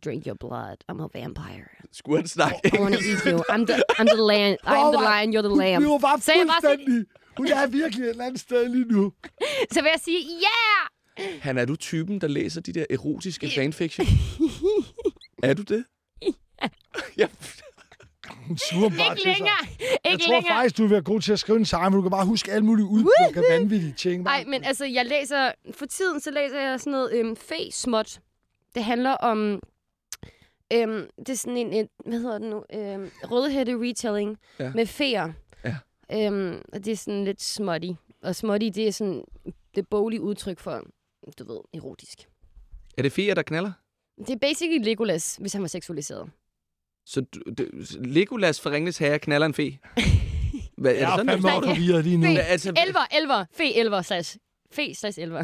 drink your blood, I'm a vampire. Skulle han snakke I wanna eat you. I'm the, I'm the lion, I'm the lion, you're the lamb. Vi var bare fuldstændig... Hun er virkelig et eller andet sted lige nu. Så vil jeg sige, yeah! Han er du typen, der læser de der erotiske fanfiction? er du det? ja. Bare Ikke længere! Jeg Ikke tror længere! faktisk, du vil være god til at skrive en sang, men du kan bare huske alle mulige udpluk af vanvittige ting. Nej, men altså, jeg læser... For tiden, så læser jeg sådan noget øhm, fæ-småt. Det handler om... Øhm, det er sådan en, en hvad hedder det nu? Øhm, rødhætte retelling Ja. med feer. Ja. Øhm, og det er sådan lidt småtti. Og småtti, det er sådan det boglige udtryk for, du ved, erotisk. Er det Fia, der knaller? Det er basically Legolas, hvis han var seksualiseret. Så du, det, Legolas for Ringnes Herre knaller en fe? Hvad, er det Jeg er sådan, fandme du også forvirret lige nu. Fæ. Altså, Elver, elver, fe elver slash. Fe slash elver.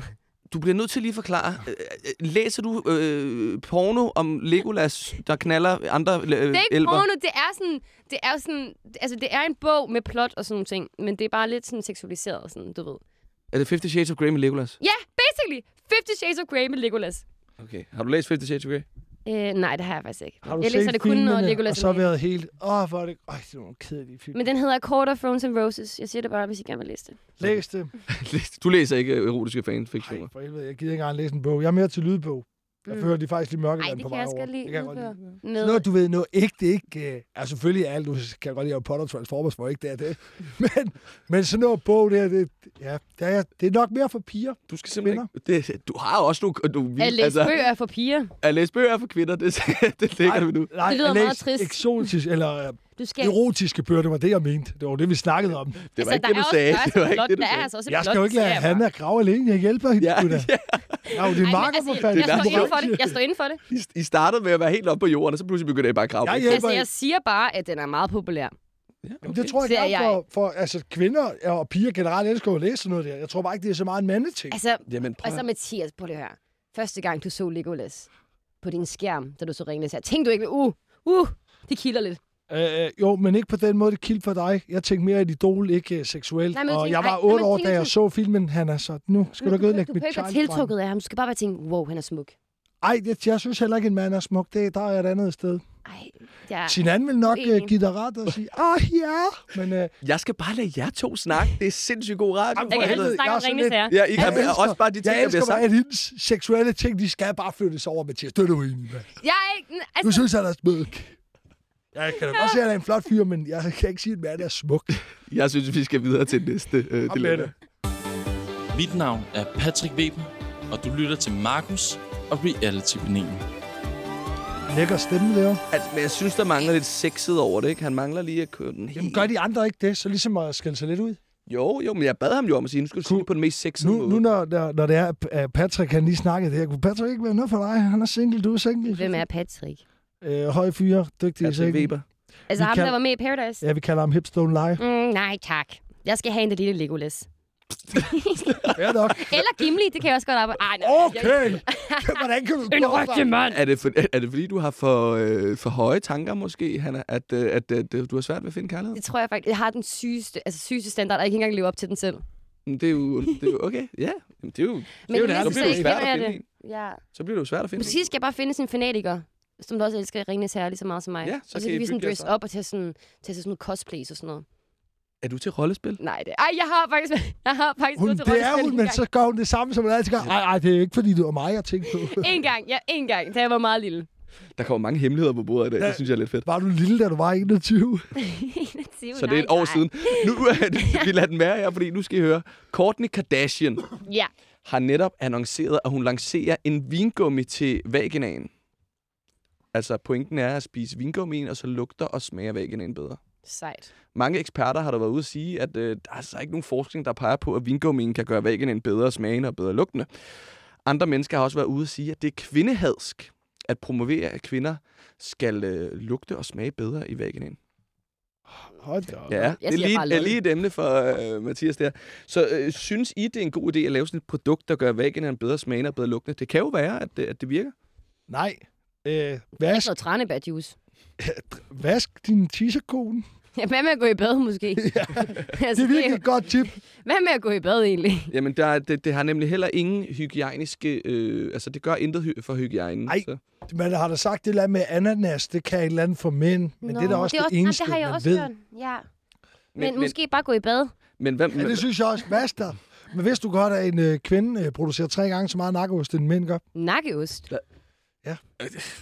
du bliver nødt til lige at forklare. Øh, øh, Læser du øh, porno om Legolas, der knaller andre øh, Det er ikke elver? porno, det er sådan, det er sådan, altså det er en bog med plot og sådan nogle ting, men det er bare lidt sådan seksualiseret, sådan, du ved. Er det Fifty Shades of Grey med Legolas? Ja, basically, Fifty Shades of Grey med Legolas. Okay. Har du læst Fifty Shades of Grey? Øh, nej, det har jeg faktisk ikke. Har du jeg set læser det kun, når Legolas og så med. været helt... Åh, hvor er det... Ej, det er nogle kedelige film. Men den hedder Court of Thrones and Roses. Jeg siger det bare, hvis I gerne vil læse det. Læs det. Du læser ikke erotiske fanfiktioner? Ej, for helvede, jeg gider ikke engang læse en bog. Jeg er mere til lydbog. Jeg Mm. føler, de er faktisk lidt mørke Ej, land det på kan jeg også lide. Det kan jeg godt lide. Noget, du ved, noget ægte, ikke... Øh, altså selvfølgelig alt, du kan godt lide at Potter Transformers, hvor ikke det er det. Men, men sådan noget bog der, det, ja, det, er, det er nok mere for piger. Du skal simpelthen ikke... Det, du har også nogle... Du, at læse altså, bøger er for piger. At læse bøger er for kvinder, det, det ligger vi nu. Nej, Det lyder meget trist. Eksotisk, eller øh, Du skal... erotiske bøger, det var det, jeg mente. Det var det, vi snakkede om. Det var altså, ikke der det, du er sagde. Også, Det var ikke det, du er sagde. altså Jeg skal jo ikke lade. Hanna grave alene. Jeg hjælper hende. Ja, da. ja. Jeg er marker altså, for fanden. jeg, står Det inden for det. Jeg står inden for det. I, I startede med at være helt oppe på jorden, og så pludselig begyndte I bare at grave. Jeg Altså, jeg siger bare, at den er meget populær. Ja, Jamen, det tror jeg jeg. for, for altså, kvinder og piger generelt elsker at læse sådan noget der. Jeg tror bare ikke, det er så meget en mandeting. Altså, Jamen, prøv altså at... Mathias, lige at høre. Første gang, du så Legolas på din skærm, da du så ringede her, tænkte du ikke, uh, uh, det kilder lidt. Øh, jo, men ikke på den måde, det kildt for dig. Jeg tænkte mere et idol, ikke uh, seksuelt. Nej, men jeg og tænker- jeg var ej, nej, 8 men år, da jeg så filmen, Hanna, så nu skal du ikke ødelægge du mit kan ikke være tiltrukket af ham. Du skal bare være tænke, wow, han er smuk. Ej, det, jeg synes heller ikke, en mand er smuk. Det, der er jeg et andet sted. Ej, jeg... Sinan vil nok uh, give dig ret og sige, åh ja, men uh, Jeg skal bare lade jer to snakke. Det er sindssygt god radio. Jamen, Jeg kan for altid snakke jeg er om lidt- sager. Ja, I kan jeg også bare de ting, jeg der elsker bliver sagt. at hendes seksuelle ting, de skal bare flyttes over, Mathias. Det er du enig med. Jeg er ikke... Du Altså, synes, han er smuk. Jeg kan da godt se, at han er en flot fyr, men jeg kan ikke sige, at han er smuk. Jeg synes, vi skal videre til næste øh, dilemma. Mit navn er Patrick Weber, og du lytter til Markus og Reality-panelet. Lækker stemme, Leo. Altså, men jeg synes, der mangler lidt sexet over det, ikke? Han mangler lige at køre den helt... Jamen, gør de andre ikke det? Så ligesom at skælde sig lidt ud. Jo, jo, men jeg bad ham jo om at sige, nu skal du sige på den mest sexede Nu, måde. nu når, når, når det er, at Patrick han lige snakkede det her, kunne Patrick ikke være noget for dig? Han er single, du er single. hvem er Patrick? Øh, høj fyre, dygtig single. Weber. Altså Vi ham, kan- der var med i Paradise? Ja, vi kalder ham Hips Don't Lie. Mm, nej, tak. Jeg skal have en lille Legolas. Ja, nok. Eller Gimli, det kan jeg også godt arbejde. Ej, nej. Okay! Hvordan kan du En rigtig mand. Er det, for, er det fordi, du har for, øh, for høje tanker måske, Hanna, at, øh, at, at, at du har svært ved at finde kærlighed? Det tror jeg faktisk. Jeg har den sygeste, altså sygeste standard, og jeg kan ikke engang leve op til den selv. Men Det er jo, det er jo okay, ja. Det er jo, Men jo i det, det så bliver det så svært at finde det. en. Ja. Så bliver det jo svært at finde. Måske skal jeg bare finde sin fanatiker, som der også elsker Ringnes Herre lige så meget som mig. Ja, så og så kan vi sådan dress op og tage sådan, tage sådan noget cosplays og sådan noget. Er du til rollespil? Nej, det... Ej, jeg har faktisk, jeg har faktisk Hun, til det er rollespil hun, en men gang. så gør hun det samme, som hun altid gør. Ej, ej, det er ikke, fordi det var mig, jeg tænkte på. En gang, ja, en gang, da jeg var meget lille. Der kommer mange hemmeligheder på bordet i dag. Ja. Det synes jeg er lidt fedt. Var du lille, da du var 21? 21, Så det er et år siden. Nu er det, vi lader den være her, fordi nu skal I høre. Kourtney Kardashian Ja, har netop annonceret, at hun lancerer en vingummi til vaginaen. Altså, pointen er at spise vingummien, og så lugter og smager vaginaen bedre. sejt. Mange eksperter har der været ude at sige, at øh, der er altså ikke nogen forskning, der peger på, at vingummien kan gøre vaginaen bedre smagende og bedre lugtende. Andre mennesker har også været ude at sige, at det er kvindehadsk at promovere, at kvinder skal øh, lugte og smage bedre i vaginaen. Hold da op. Ja, det er lige, er lige et emne for øh, Mathias der. Så øh, synes I, det er en god idé at lave sådan et produkt, der gør vaginaen bedre smagende og bedre lugtende? Det kan jo være, at det, at det virker. Nej. Øh, Vask. Noget tranebærjuice. vask din tissekone. Ja, hvad med at gå i bad, måske? Ja, altså, det er virkelig et godt tip. Hvad med at gå i bad, egentlig? Jamen, der, er- det, det har nemlig heller ingen hygiejniske... Øh, altså, det gør intet hy- for hygiejnen. Ej. Så. Man har da sagt det der med ananas, det kan et eller andet for mænd. Men det er da også det, det, eneste, det har jeg også ved. hørt. Ja. Men, Men- men, måske bare gå i bad. Men hvad, Ja, det synes jeg også. Vask dig. Men hvis du godt, at en øh, kvinde øh, producerer tre gange så meget nakkeost, end mænd gør, Nakkeost. Ja.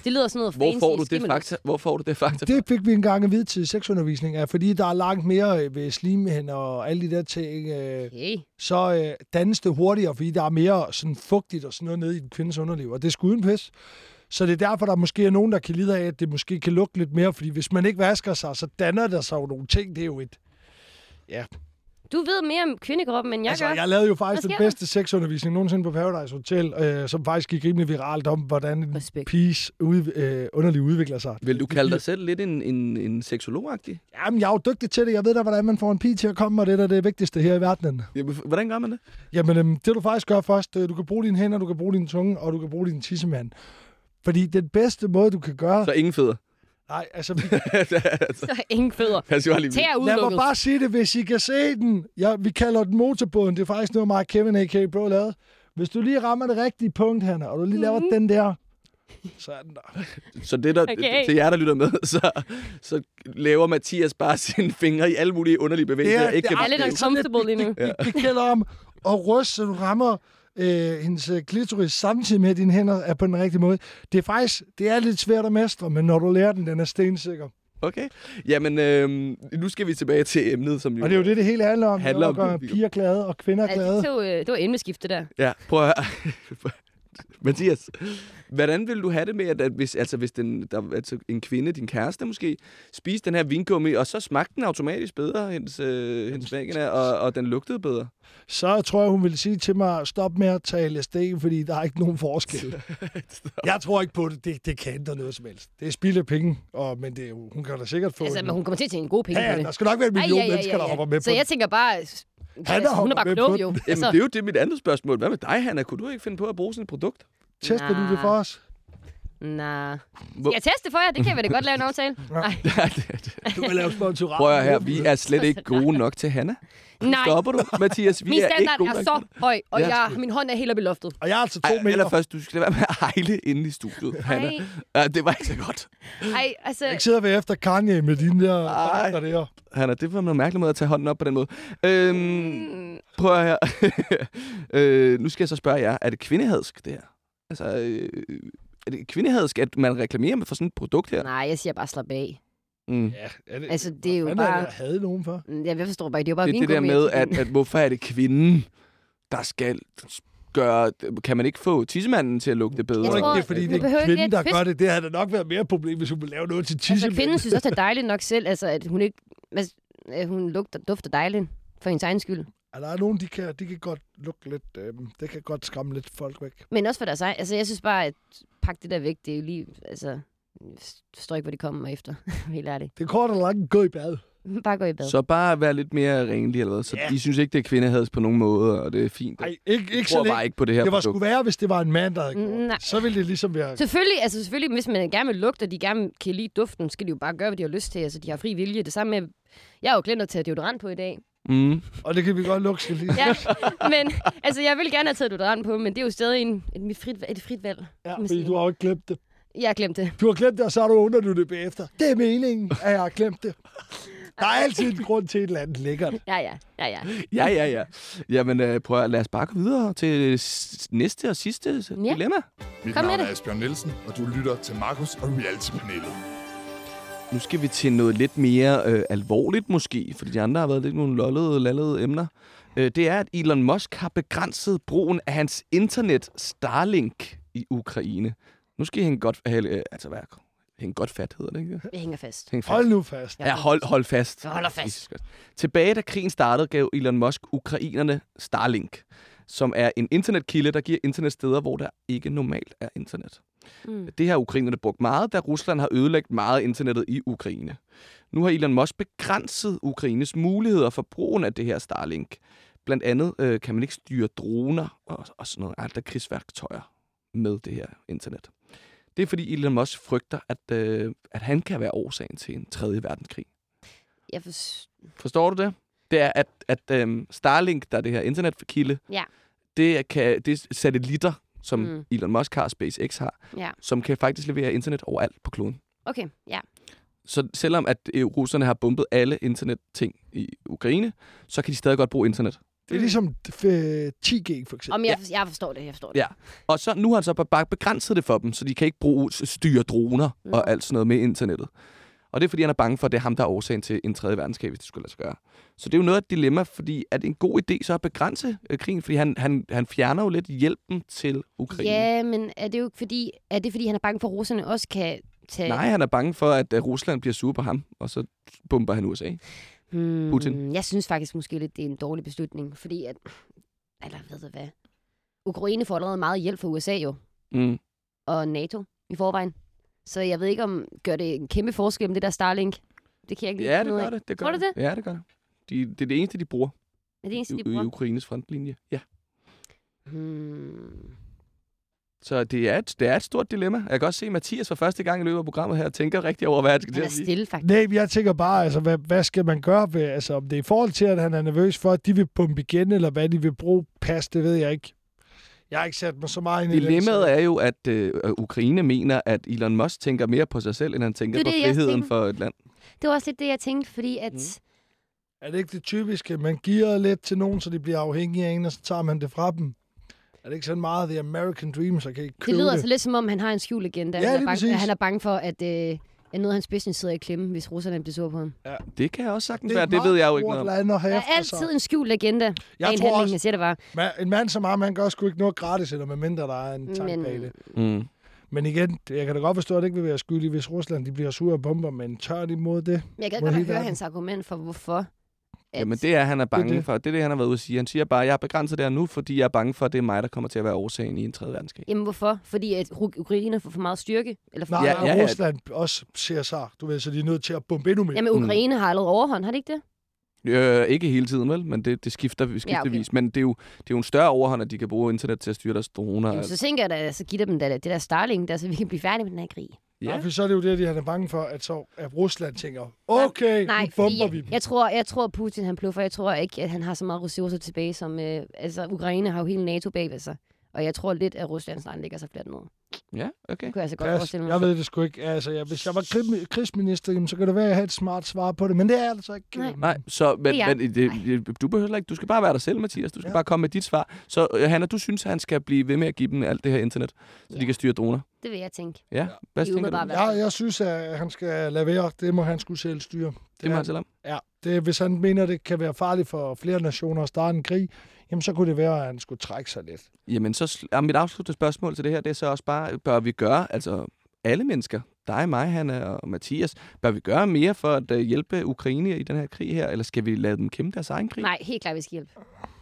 Det lyder sådan noget hvor får du det skimmel. fakta? Hvor får du det fakta? det fik vi engang at vide til sexundervisning, at fordi der er langt mere øh, ved slimhinder og alle de der ting, øh, Okay. så øh, dannes det hurtigere, fordi der er mere sådan fugtigt og sådan noget nede i den kvindes underliv, og det er sgu uden pis. Så det er derfor, der måske er nogen, der kan lide af, at det måske kan lugte lidt mere, fordi hvis man ikke vasker sig, så danner der sig jo nogle ting. Det er jo et... Du ved mere om kvindekroppen, end jeg altså, gør. jeg lavede jo faktisk den bedste sexundervisning nogensinde på Paradise Hotel, øh, som faktisk gik rimelig viralt om, hvordan en Respekt. piges ud, øh, underliv udvikler sig. Vil du kalde dig selv lidt en, en, en seksolog-agtig? Jamen, jeg er jo dygtig til det. Jeg ved da, hvordan man får en pige til at komme, og det er det vigtigste her i verdenen. Jamen, Hvordan gør man det? Jamen, øhm, det du faktisk gør først, øh, du kan bruge dine hænder, du kan bruge din tunge, og du kan bruge din tissemand. Fordi den bedste måde, du kan gøre... Så ingen fødder. Nej, altså, vi, Så er ingen fødder. Pas jo lige er lad mig bare sige det, hvis I kan se den. Ja, vi kalder den motorbåden. Det er faktisk noget, mig og Kevin A.K. Bro lavede. Hvis du lige rammer det rigtige punkt, Hanna, og du lige laver Mhm. den der, så er den der. Så det der, Okay. til jer, der lytter med, så, så laver Mathias bare sine fingre i alle mulige underlige bevægelser. Det er- ikke det Jeg er lidt uncomfortable lige nu. Det, det gælder om at ryste, så du rammer øh, hendes øh, klitoris samtidig med, at dine hænder er på den rigtige måde. Det er faktisk det er lidt svært at mestre, men når du lærer den, den er stensikker. Okay. Jamen, øhm, nu skal vi tilbage til emnet, som jo... Og det er jo det, det hele handler om. Handler om- om at gøre piger glade og kvinder Ja, glade. det, tog, øh, det var emneskift, det der. Ja, prøv at høre. Mathias, hvordan vil du have det med, at, at hvis, altså, hvis den, der, altså, en kvinde, din kæreste måske, spiste den her vingummi, og så smagte den automatisk bedre, hendes, øh, hendes vagina, og, og den lugtede bedre? Så tror jeg, hun vil sige til mig, stop med at tage LSD, fordi der er ikke nogen forskel. jeg tror ikke på det. Det, det kan ændre noget som helst. Det er spild af penge, og, men det er jo, hun kan da sikkert få Altså, en- men hun kommer til at tjene gode penge ja, på det. der skal nok være en million mennesker, der hopper med Så på jeg tænker bare... altså, Han hun hopper er bare klog, jo. Jamen, Altså, det er jo det mit andet spørgsmål. Hvad med dig, Hanna? Kunne du ikke finde på at bruge sådan et produkt? Tester du det for os? Nej. Hvor- Skal jeg teste for jer? Det kan vi da godt lave en aftale. Nej. Du kan lave sponsorat. Prøv at høre, vi er slet ikke gode nok til Hanna. Nej. Stopper du, Mathias? Vi Min er ikke standard gode er så høj, og Ja. jeg, min hånd er helt oppe i loftet. Og jeg er altså to Ej, meter. allerførst, du skal være med at hejle inde i studiet, Hanna. Ej, Ja, det var ikke så godt. ej, altså... Jeg sidder ved efter Kanye med dine der Ej. der. Hanna, det var noget mærkeligt måde at tage hånden op på den måde. Øhm, Mm, prøv at høre. øh, nu skal jeg så spørge jer, er det kvindehadsk, det her? Altså, øh, er det kvindehadsk, at man reklamerer med for sådan et produkt her? Nej, jeg siger bare slap af. Mm. Ja, er det, Altså, det er jo Hvad bare... Jeg havde nogen for. Mm, Jeg forstår bare, ikke, det er jo bare Det det der med, at, at hvorfor er det kvinden, der skal gøre... Kan man ikke få tissemanden til at lugte bedre? Jeg tror ikke, det er, fordi det er kvinden, der gør det. Det havde da nok været mere problem, hvis hun ville lave noget til Altså, tissemænd. kvinden synes også, det er dejligt nok selv, altså, at hun ikke... Altså, at hun lugter, dufter dejligt for hendes egen skyld. Ja, der er nogen, de kan, de kan godt lugte lidt... Øh, det kan godt skræmme lidt folk væk. Men også for deres egen... Altså, jeg synes bare, at pakke det der væk, det er jo lige... Altså, jeg forstår ikke, hvor de kommer efter. Helt ærligt. Det er kort og langt gå i bad. Bare gå i bad. Så bare være lidt mere renlig eller hvad. Så Ja. de synes ikke, det er kvindehadsk på nogen måde, og det er fint. Nej, ikke, jeg ikke så tror bare ikke på det her Det var produkt. sgu værre, hvis det var en mand, der havde gjort Mm, det. nej. Så ville det ligesom være... Selvfølgelig, altså selvfølgelig, hvis man gerne vil lugte, og de gerne kan lide duften, skal de jo bare gøre, hvad de har lyst til. Altså, de har fri vilje. Det samme med, jeg har jo glemt at tage deodorant på i dag. Mm. Og det kan vi godt lukke, skal lige. Ja, men altså, jeg vil gerne have taget deodorant på, men det er jo stadig en, et, mit frit, et frit valg. Ja, fordi du har jo ikke glemt det. Jeg har glemt det. Du har glemt det, og så har du undret du det bagefter. Det er meningen, at jeg har glemt det. Der er altid en grund til et eller andet lækkert. Ja, ja, ja, ja. Ja, ja, ja. Jamen, øh, prøv at lad os bare gå videre til næste og sidste ja. dilemma. Mit Kom med navn er Asbjørn Nielsen, og du lytter til Markus og Reality-panelet. Nu skal vi til noget lidt mere øh, alvorligt måske, fordi de andre har været lidt nogle lollede, lallede emner. Øh, det er, at Elon Musk har begrænset brugen af hans internet Starlink i Ukraine. Nu skal I hænge godt, øh, altså, hvad, hænge godt fat, hedder det ikke? Jeg hænger fast. Hæng fast. Hold nu fast. Ja, hold, hold fast. Jeg holder fast. Jesus. Tilbage da krigen startede, gav Elon Musk ukrainerne Starlink, som er en internetkilde, der giver internetsteder, hvor der ikke normalt er internet. Mm. Det har ukrainerne brugt meget, da Rusland har ødelagt meget af internettet i Ukraine. Nu har Elon Musk begrænset Ukraines muligheder for brugen af det her Starlink. Blandt andet øh, kan man ikke styre droner og, og sådan noget andre krigsværktøjer med det her internet. Det er fordi Elon Musk frygter, at, øh, at han kan være årsagen til en tredje verdenskrig. Jeg for... Forstår du det? Det er, at, at øhm, Starlink, der er det her internetkilde, Ja. det, er, kan, det er satellitter, som Mm. mm. Elon Musk har SpaceX har, Ja, som kan faktisk levere internet overalt på kloden. okay, ja. Så selvom at øh, russerne har bombet alle internetting i Ukraine, så kan de stadig godt bruge internet. Det er ligesom øh, 10G, for eksempel. Om jeg, jeg forstår det, jeg forstår det. Ja. Og så nu har han så bare begrænset det for dem, så de kan ikke bruge styre droner Nå. og alt sådan noget med internettet. Og det er, fordi han er bange for, at det er ham, der er årsagen til en tredje verdenskrig, hvis det skulle lade sig gøre. Så det er jo noget af et dilemma, fordi er det en god idé så at begrænse øh, krigen? Fordi han, han, han fjerner jo lidt hjælpen til Ukraine. Ja, men er det jo ikke fordi, er det fordi, han er bange for, at russerne også kan tage... Nej, han er bange for, at Rusland bliver sur på ham, og så bomber han USA. Hmm, Putin? Jeg synes faktisk måske lidt, det er en dårlig beslutning, fordi at... Eller ved du hvad? Ukraine får allerede meget hjælp fra USA jo, Mm. og NATO i forvejen. Så jeg ved ikke, om gør det en kæmpe forskel med det der Starlink. Det kan jeg ikke lige Ja, det gør af. det. det gør Tror du det? Ja, det gør det. De, det er det eneste, de bruger Er det eneste, de i, i bruger? Ukraines frontlinje. Ja. Hmm. Så det er, et, det er et stort dilemma. Jeg kan også se, at Mathias for første gang i løbet af programmet her tænker rigtig over, hvad jeg skal til er at sige. stille, faktisk. Nej, jeg tænker bare, altså, hvad, hvad skal man gøre ved, altså, om det er i forhold til, at han er nervøs for, at de vil pumpe igen, eller hvad de vil bruge pas, det ved jeg ikke. Jeg har ikke sat mig så meget ind i det. Dilemmaet er jo, at øh, Ukraine mener, at Elon Musk tænker mere på sig selv, end han tænker Det på det, friheden tænker. for et land. Det var også lidt det, jeg tænkte, fordi at... Mm. Er det ikke det typiske? Man giver lidt til nogen, så de bliver afhængige af en, og så tager man det fra dem. Er det ikke sådan meget The American Dream, så kan I Det købe lyder det? altså lidt som om, han har en skjult agenda. Ja, han, er bange, han er bange for, at, øh, at noget af hans business sidder i klemme, hvis russerne bliver sur på ham. Det kan også sagtens er være. et Det ved jeg jo ikke noget om. Der er efter altid en skjult agenda. Jeg en handling, også, jeg siger det bare. ma- en mand som ham, han gør sgu ikke noget gratis, eller med mindre der er en tank Men- bag det. Mm. Men igen, jeg kan da godt forstå, at det ikke vil være skyldig, hvis Rusland de bliver sure og bomber, men tør de imod det? Men jeg kan Mod godt høre hans argument for, hvorfor. At, Jamen det er, han er bange det. for. Det er det, han har været ude at sige. Han siger bare, at jeg er begrænset der nu, fordi jeg er bange for, at det er mig, der kommer til at være årsagen i en tredje verdenskrig. Jamen hvorfor? Fordi at Ukraine får for meget styrke? Eller for Nej, Ja, ja, ja, ja. Rusland også ser sig, du ved, så de er nødt til at bombe endnu mere. Jamen Ukraine har allerede overhånd, har det ikke det? Øh, ikke hele tiden, vel? Men det, det skifter skiftevis. Men det er, jo, det er jo en større overhånd, at de kan bruge internet til at styre deres droner. Jamen, så tænker jeg da, så giver dem da, det der Starlink, der, så vi kan blive færdige med den her krig. Ja. for så er det jo det, de han er bange for, at, så, at Rusland tænker, okay, Nej, nu bomber vi dem. jeg, tror, jeg tror, Putin han pluffer. Jeg tror ikke, at han har så meget ressourcer tilbage, som... Øh, altså, Ukraine har jo hele NATO bag ved sig. Og jeg tror lidt, at Rusland snart ligger sig fladt ned. Ja, okay. Det kunne jeg så godt Pas, forestille mig. jeg ved det sgu ikke. Altså, jeg, hvis jeg var krig- krigsminister, jamen, så kan det være, at jeg har et smart svar på det. Men det er altså ikke. Nej. øhm, Nej, så, men, Det men det, det, du behøver ikke. Du skal bare være dig selv, Mathias. Du skal ja. Bare komme med dit svar. Så øh, Hanna, du synes, han skal blive ved med at give dem alt det her internet, så Ja. de kan styre droner? Det vil jeg tænke. Ja. Hvad I tænker du? Ja, jeg synes, at han skal lade være. Det må han skulle selv styre. Det må er- han selv om. Ja, det, hvis han mener, det kan være farligt for flere nationer at starte en krig, jamen så kunne det være, at han skulle trække sig lidt. Jamen, så ja, mit afsluttende spørgsmål til det her, det er så også bare, bør vi gøre, altså alle mennesker, dig, mig, Hanna og Mathias, bør vi gøre mere for at uh, hjælpe Ukraine i den her krig her, eller skal vi lade dem kæmpe deres egen krig? Nej, helt klart, vi skal hjælpe.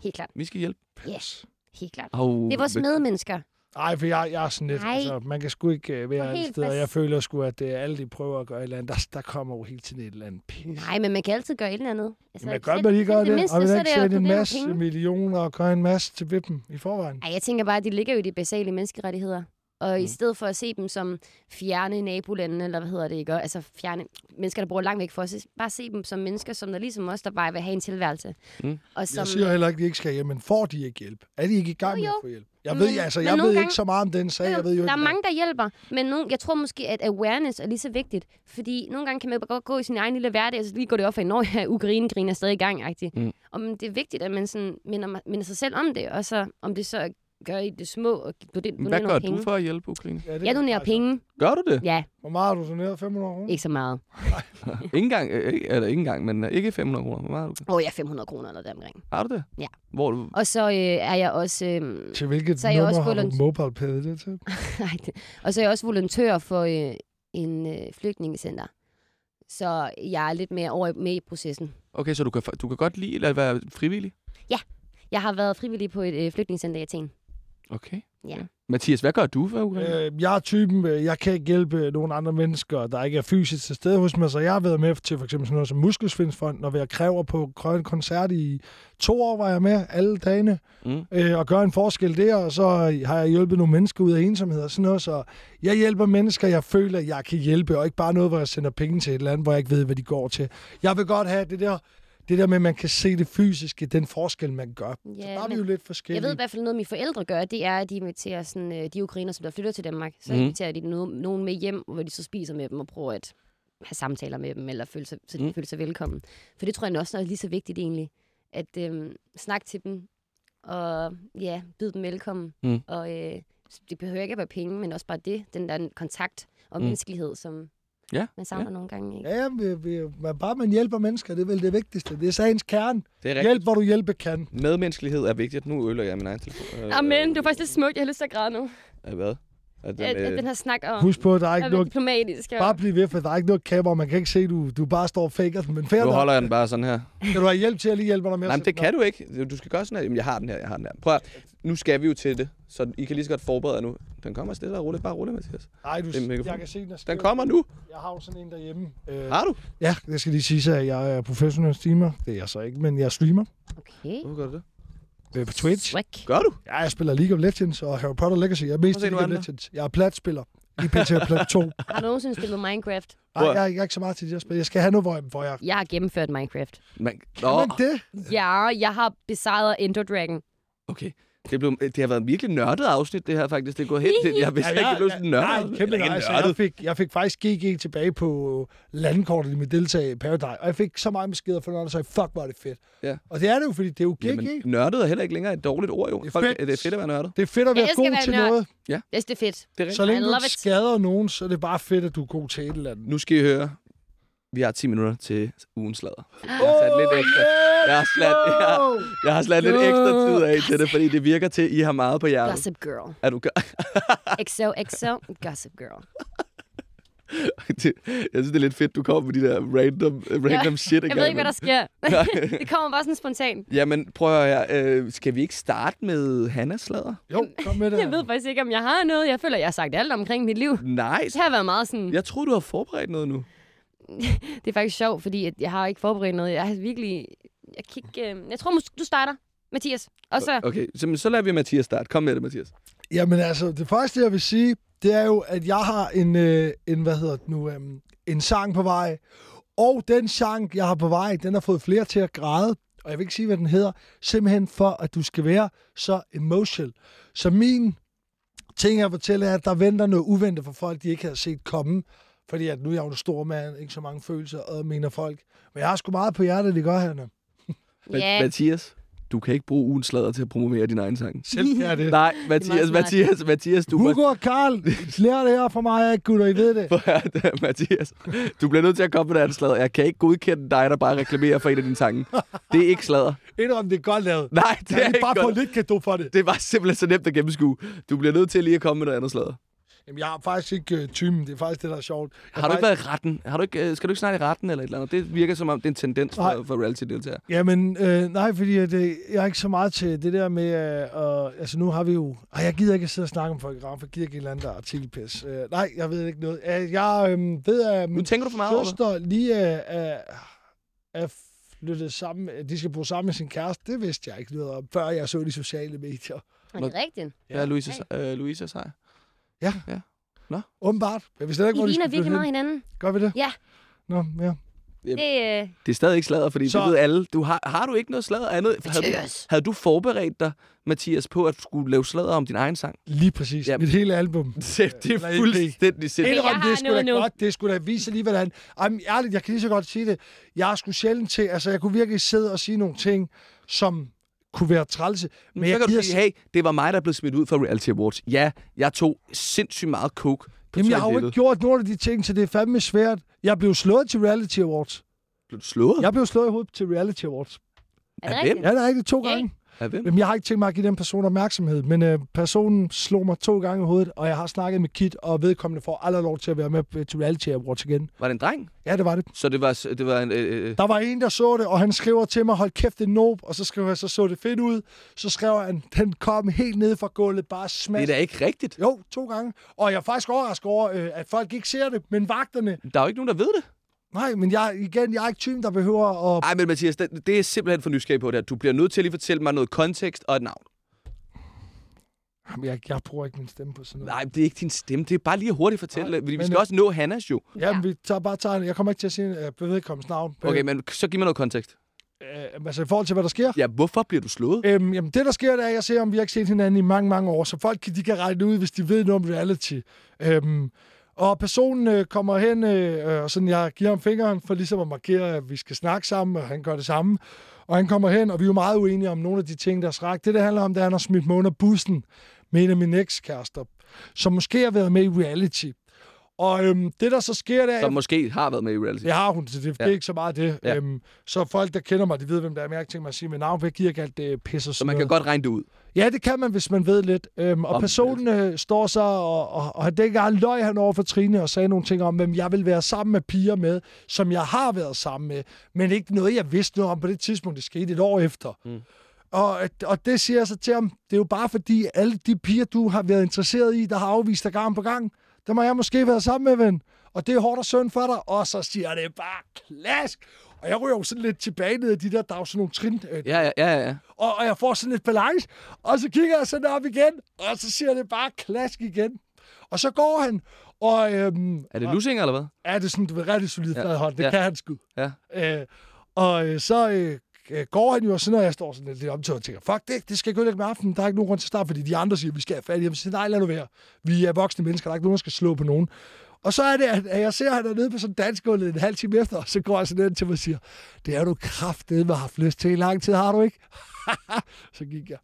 Helt klart. Vi skal hjælpe. Yes. Helt klart. Oh, Det er vores medmennesker. Nej, for jeg, jeg er sådan lidt, altså, man kan sgu ikke uh, være et sted, og fast. jeg føler sgu, at det er alle, de prøver at gøre et eller andet. Der, der kommer jo hele tiden et eller andet pis. Nej, men man kan altid gøre et eller andet. Altså, Men gør selv- man lige selv gør det? mindste, Og er ikke det at sætte en masse penge. millioner og gøre en masse til dem i forvejen. Ej, jeg tænker bare, at de ligger jo i de basale menneskerettigheder. Og Mm. i stedet for at se dem som fjerne nabolandene, eller hvad hedder det, ikke? Altså fjerne mennesker, der bor langt væk for os. Bare se dem som mennesker, som der ligesom os, der bare vil have en tilværelse. Mm. Og som, Jeg siger heller ikke, at de ikke skal hjem, men får de ikke hjælp? Er de ikke i gang Jo, med at jo. få hjælp? Jeg Men- ved, altså, men jeg nogle ved gange- ikke så meget om den sag. Jeg ved jo der ikke, er mange, der hjælper, men nogen, jeg tror måske, at awareness er lige så vigtigt. Fordi nogle gange kan man jo godt gå i sin egen lille hverdag, og så lige går det op for, at når jeg Ukraine-grin er stadig i gang. Mm. Og men det er vigtigt, at man sådan minder, minder sig selv om det, og så om det så gør i det små, og donerer Hvad nogle gør penge. du for at hjælpe Ukraine? Ja, det Jeg er donerer altså- penge. Gør du det? Ja, Hvor meget har du doneret? 500 kroner? ikke så meget. Ikke engang, øh, eller ikke engang, men øh, ikke 500 kroner. Hvor meget har du? Åh, oh, ja, 500 kroner eller deromkring. Har du det? Ja. Hvor du? Og så øh, er jeg også... Øh, Til hvilket Så er jeg nummer også har du MobilePay det til? nej, det, og så er jeg også volontør for øh, en øh, flygtningecenter. Så jeg er lidt mere over med i processen. Okay, så du kan, du kan godt lide at være frivillig? Jeg har været frivillig på et øh, flygtningecenter i Athen. Okay. Ja. Mathias, hvad gør du for Ukraine? Øh, jeg er typen, øh, jeg kan ikke hjælpe nogle andre mennesker, der ikke er fysisk til stede hos mig, så jeg har været med til for eksempel sådan noget som Muskelsvindsfonden, og ved at kræve på Grøn Koncert i to år var jeg med alle dagene, Mm. øh, og gøre en forskel der, og så har jeg hjulpet nogle mennesker ud af ensomhed og sådan noget, så jeg hjælper mennesker, jeg føler, jeg kan hjælpe, og ikke bare noget, hvor jeg sender penge til et eller andet, hvor jeg ikke ved, hvad de går til. Jeg vil godt have det der, det der med, at man kan se det fysiske, den forskel, man gør. så Ja, der er vi jo lidt jeg forskellige. ved i hvert fald noget, mine forældre gør, det er, at de inviterer sådan, øh, de ukrainer, som der flytter til Danmark, så mm. inviterer de no- nogen med hjem, hvor de så spiser med dem og prøver at have samtaler med dem, eller føle sig, så de Mm. mm. føler sig velkommen. For det tror jeg også er lige så vigtigt egentlig, at øhm, snakke til dem, og ja, byde dem velkommen. Mm. Og øh, det behøver ikke at være penge, men også bare det, den der kontakt og Mm. menneskelighed, som Ja, man savner nogle gange. Ikke? Ja, vi, vi, man, bare man hjælper mennesker, det er vel det vigtigste. Det er sagens kerne. Det er rigtigt. Hjælp, hvor du hjælpe kan. Medmenneskelighed er vigtigt. Nu øler jeg min egen telefon. Øh, Amen, det er faktisk lidt smukt. Jeg har lyst til at græde nu. Hvad? At den, At, at øh, den her snak om Husk på, at der er at ikke noget... diplomatisk. Og... Bare bliv ved, for der er ikke noget kamera. Man kan ikke se, du, du bare står og faker den. Men fair nu holder jeg den bare sådan her. Kan du have hjælp til at lige hjælpe dig med? Nej, men det kan du ikke. Du skal gøre sådan her. Jamen, jeg har den her, jeg har den her. Prøv at, nu skal vi jo til det, så I kan lige så godt forberede jer nu. Den kommer stille og roligt. Bare roligt, Mathias. Nej, du, er jeg kan se den. Den kommer nu. Jeg har jo sådan en derhjemme. Øh, Har du? ja, det skal lige sige, at jeg er professionel streamer. Det er jeg så ikke, men jeg streamer Okay. Hvorfor gør du det? Øh, på Twitch. Swag. Gør du? Ja, jeg spiller League of Legends og Harry Potter Legacy. Jeg er mest se i League of. Legends. Jeg er platspiller. I PT Plat 2. Har du nogensinde spillet Minecraft? Nej, jeg, er- jeg er ikke så meget til de her spil. Jeg skal have noget, hvor jeg... Hvor jeg Jeg har gennemført Minecraft. Man, kan man det? Ja, jeg har besejret Ender Dragon. okay. Det, blev, det har været en virkelig nørdet afsnit, det her faktisk. Det går helt... Det, jeg vidste ikke, det blev sådan nørdet. Nej, kæmpe nej. ikke Så jeg, fik, jeg fik faktisk GG tilbage på landkortet i mit deltag i Paradise, og jeg fik så meget beskeder fra nogen, der sagde, fuck, hvor er det fedt. Ja. Og det er det jo, fordi det er jo GG. Jamen, nørdet er heller ikke længere et dårligt ord, jo. Det er Folk, fedt. det er fedt at være nørdet. Det er fedt at være god være til nørd. noget. Jeg synes, det er fedt. Det er rigtigt. Så længe du skader nogen, så er det bare fedt, at du er god til et eller andet. Nu skal I høre. Vi har 10 minutter til ugens slader. Jeg har sat lidt ekstra. Jeg har sat, jeg, har- jeg har sat lidt ekstra tid af til det, fordi det virker til, at I har meget på hjertet. Gossip Girl. Er du gør? XO, XO, Gossip Girl. det, jeg synes, det er lidt fedt, du kommer med de der random, random shit. Jeg ved ikke, hvad der sker. det kommer bare sådan spontant. Jamen, prøv at høre, øh, skal vi ikke starte med Hannas slader? Jo, kom med det. Jeg ved faktisk ikke, om jeg har noget. Jeg føler, jeg har sagt alt omkring mit liv. Nice. Det har været meget sådan... Jeg troede, du har forberedt noget nu. Det er faktisk sjovt, fordi at jeg har ikke forberedt noget. Jeg har virkelig jeg, kigge, øh, jeg tror, måske, du starter, Mathias. Og så... Okay, så, så lader vi Mathias starte. Kom med det, Mathias. Jamen altså, det første, jeg vil sige, det er jo, at jeg har en, øh, en hvad hedder det nu, øhm, en sang på vej. Og den sang, jeg har på vej, den har fået flere til at græde. Og jeg vil ikke sige, hvad den hedder. Simpelthen for, at du skal være så emotional. Så min ting, jeg fortæller, er, at der venter noget uventet for folk, de ikke havde set komme. Fordi at nu er jeg jo en stor mand, ikke så mange følelser, og mener folk. Men jeg har sgu meget på hjertet, det gør han. Ja, Mathias, du kan ikke bruge ugens slader til at promovere din egen sang. Selv er det. Nej, Mathias, smart. Mathias, Mathias, du må... Hugo og Karl, lær det her for mig, ikke, gutter, I ved det. Høre, det, Mathias, du bliver nødt til at komme med den slader. Jeg kan ikke godkende dig, der bare reklamerer for en af dine sange. Det er ikke slader. Indrøm, det er godt lavet. Nej, det er kan ikke bare få godt. lidt kado for det. Det var simpelthen så nemt at gennemskue. Du bliver nødt til lige at komme med noget andet slader. Jamen, jeg har faktisk ikke øh, tymen. Det er faktisk det, der er sjovt. Jeg Har du ikke faktisk... været i retten? Har du ikke, øh, skal du ikke snart i retten eller et eller andet? Det virker som om, det er en tendens Nej. for, for reality-deltagere. Jamen, øh, nej, fordi at, øh, jeg er ikke så meget til det der med... Øh, og, altså, nu har vi jo... Ej, jeg gider ikke at sidde og snakke om fotografer. Jeg gider ikke et eller andet artikelpis. Øh, nej, jeg ved ikke noget. Øh, jeg øh, ved, at Nu min tænker du for meget over det. søster lige øh, er, er flyttet sammen... De skal bo sammen med sin kæreste. Det vidste jeg ikke noget om, før jeg så de sociale medier. er det rigtigt? Ja, Louise, øh, Louise sejr. Åbenbart. Jeg vidste ikke, I hvor de ligner skulle virkelig meget hinanden. Gør vi det? Ja. Nå, ja. Det, øh, Det er stadig ikke slader, fordi så... Det ved alle. Du har, har du ikke noget slader andet? Havde du, havde du forberedt dig, Mathias, på at skulle lave slader om din egen sang? Lige præcis. Ja. Mit hele album. Det, det er fuldstændig sindssygt. Indrøm, det er sgu da godt. Det skulle da vise lige, hvordan... Jamen, ærligt, jeg kan lige så godt sige det. Jeg er sgu sjældent til... Altså, jeg kunne virkelig sidde og sige nogle ting, som kunne være trælse. Men Men så jeg kan du sige, hey, det var mig, der blev smidt ud fra Reality Awards. Ja, jeg tog sindssygt meget coke på Jamen, jeg har jo ikke gjort nogen af de ting, så det er fandme svært. Jeg blev slået til Reality Awards. Blev du slået? Jeg blev slået i hovedet til Reality Awards. er det rigtigt? Ja, det er rigtigt to gange. Af hvem? Jamen, jeg har ikke tænkt mig at give den person opmærksomhed, men øh, personen slog mig to gange i hovedet, og jeg har snakket med Kit, og vedkommende får aldrig lov til at være med øh, til Reality Awards igen. Var det en dreng? Ja, det var det. Så det var, det var en... Øh, øh, Der var en, der så det, og han skriver til mig, hold kæft, det er nob. Og så skriver jeg, så så det fedt ud. Så skrev han, den kom helt ned fra gulvet, bare det smash. er da ikke rigtigt. Jo, to gange. Og jeg er faktisk overrasket over, øh, at folk ikke ser det, men vagterne... Der er jo ikke nogen, der ved det. Nej, men jeg, igen, jeg er ikke typen, der behøver at... Nej, men Mathias, det, det er simpelthen for nysgerrig på det. her. Du bliver nødt til at lige fortælle mig noget kontekst og et navn. Jamen, Jeg, jeg bruger ikke min stemme på sådan noget. Nej, det er ikke din stemme. Det er bare lige at hurtigt fortælle. Nej, vi men, skal øh, også nå Hannas jo. Jamen, vi tager bare tegnet. Jeg kommer ikke til at sige uh, vedkommens navn. Okay, men så giv mig noget kontekst. Øh, altså i forhold til, hvad der sker. Ja, hvorfor bliver du slået? Øhm, jamen, det der sker, det er, at jeg ser, om vi har ikke set hinanden i mange, mange år, så folk de kan regne ud, hvis de ved noget om reality. Øhm, og personen øh, kommer hen, øh, og sådan, jeg giver ham fingeren for ligesom at markere, at vi skal snakke sammen, og han gør det samme. Og han kommer hen, og vi er jo meget uenige om nogle af de ting, der er skræk. Det, det handler om, det er, at han har smidt mig under bussen med en af mine ekskærester, som måske har været med i reality. Og øhm, det, der så sker, det er... Som måske har været med i reality. Det har hun, så det, det er Ja. ikke så meget det. Ja. Øhm, så folk, der kender mig, de ved, hvem der er. Men jeg tænkt mig at sige mit navn, for jeg giver ikke alt det pisse og Så man kan godt regne det ud. Ja, det kan man, hvis man ved lidt. Øhm, og Om- personen øh, står så, og, og, og dengang løg han over for Trine og sagde nogle ting om, hvem jeg vil være sammen med piger med, som jeg har været sammen med, men ikke noget, jeg vidste noget om på det tidspunkt. Det skete et år efter. Mm. Og, og det siger jeg så til ham, det er jo bare fordi, alle de piger, du har været interesseret i, der har afvist dig gang på gang, dem har jeg måske været sammen med, ven. Og det er hårdt og synd for dig. Og så siger det bare klask. Og jeg ryger jo sådan lidt tilbage ned af de der, der er sådan nogle trin, øh, Ja, ja, ja. ja. og, og jeg får sådan lidt balance, og så kigger jeg sådan op igen, og så siger det bare klask igen. Og så går han, og øhm, Er det lusinger, eller hvad? er det sådan, du ved, rigtig solid Ja. flad hånd, det Ja. kan han sgu. Ja. Øh, og øh, så øh, Øh, går han jo, og så når jeg står sådan lidt, lidt omtøjet og tænker, fuck det, det skal jeg gå lidt med aftenen, der er ikke nogen grund til at starte, fordi de andre siger, vi skal have fat i ham. Så nej, lad nu være. Vi er voksne mennesker, der er ikke nogen, der skal slå på nogen. Og så er det, at jeg ser, at han er nede på sådan dansk gulvet en halv time efter, og så går jeg sådan ind til mig og siger, det er du kraftedeme haft lyst til i lang tid, har du ikke? så gik jeg.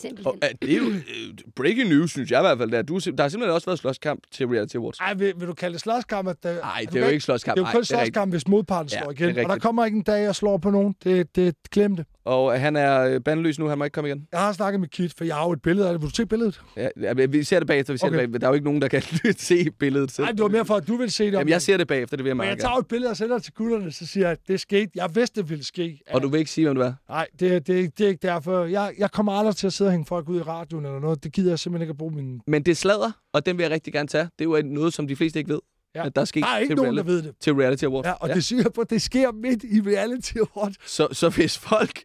Simpelthen. Og, uh, det er jo uh, breaking news, synes jeg i hvert fald. Der, du, der har simpelthen også været slåskamp til Reality Awards. Ej, vil, vil du kalde det slåskamp? At, øh, Nej, det er jo ikke slåskamp. Det er jo Ej, kun rigtigt. slåskamp, hvis modparten Ja, slår igen. Og der kommer ikke en dag, jeg slår på nogen. Det, det glem det. Og han er øh, bandløs nu, han må ikke komme igen. Jeg har snakket med Kit, for jeg har jo et billede af det. Vil du se billedet? Ja, ja, men vi ser det bagefter, vi ser Okay. det bagefter. Der er jo ikke nogen, der kan se billedet. Nej, det var mere for, at du vil se det. Jamen, jeg ser det bagefter, det vil jeg Men meget jeg tager et billede og sender det til gutterne, så siger jeg, at det skete. Jeg vidste, det ville ske. Og du vil ikke sige, hvem det er? Nej, det, det, det er ikke derfor. Jeg, jeg kommer aldrig til at sidde og hænge folk ud i radioen eller noget. Det gider jeg simpelthen ikke at bruge min... Men det er sladder, og den vil jeg rigtig gerne tage. Det er jo noget, som de fleste ikke ved. Ja. at der er sket Der er ikke til, nogen, der ved det. til Reality Awards. Ja, og ja. det siger jeg på, det sker midt i reality award. Så, så hvis folk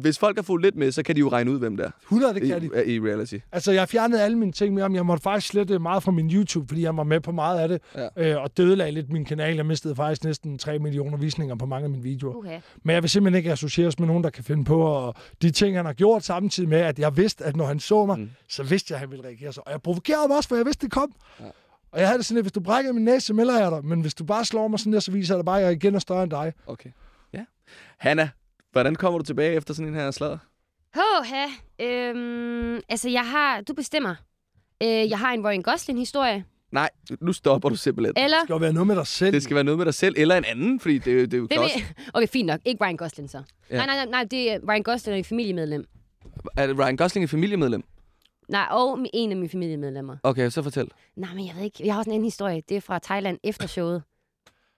hvis folk har fulgt lidt med, så kan de jo regne ud, hvem der 100, det i, kan de. er i reality. Altså, jeg fjernede alle mine ting med ham. Jeg måtte faktisk slette meget fra min YouTube, fordi jeg var med på meget af det. Ja. Øh, og dødelagde lidt min kanal. Jeg mistede faktisk næsten 3 millioner visninger på mange af mine videoer. Okay. Men jeg vil simpelthen ikke associeres med nogen, der kan finde på. Og de ting, han har gjort samtidig med, at jeg vidste, at når han så mig, Mm. mm. så vidste jeg, at han ville reagere så. Og jeg provokerede ham også, for jeg vidste, det kom. Ja. Og jeg havde det sådan, at hvis du brækker min næse, så melder jeg dig. Men hvis du bare slår mig sådan der, så viser jeg dig bare, at jeg igen er større end dig. Okay. Ja. Hanna, hvordan kommer du tilbage efter sådan en her sladder? Hoha. Øhm, altså, jeg har... Du bestemmer. Øh, jeg har en Ryan Gosling-historie. Nej, nu stopper du simpelthen. Eller... Det skal jo være noget med dig selv. Det skal være noget med dig selv, eller en anden, fordi det, er jo- det er jo Det også... okay, fint nok. Ikke Ryan Gosling så. Ja. Nej, nej, nej, nej, det er Ryan Gosling er et familiemedlem. Er det Ryan Gosling et familiemedlem? Nej, og en af mine familiemedlemmer. Okay, så fortæl. Nej, men jeg ved ikke. Jeg har også en anden historie. Det er fra Thailand efter showet.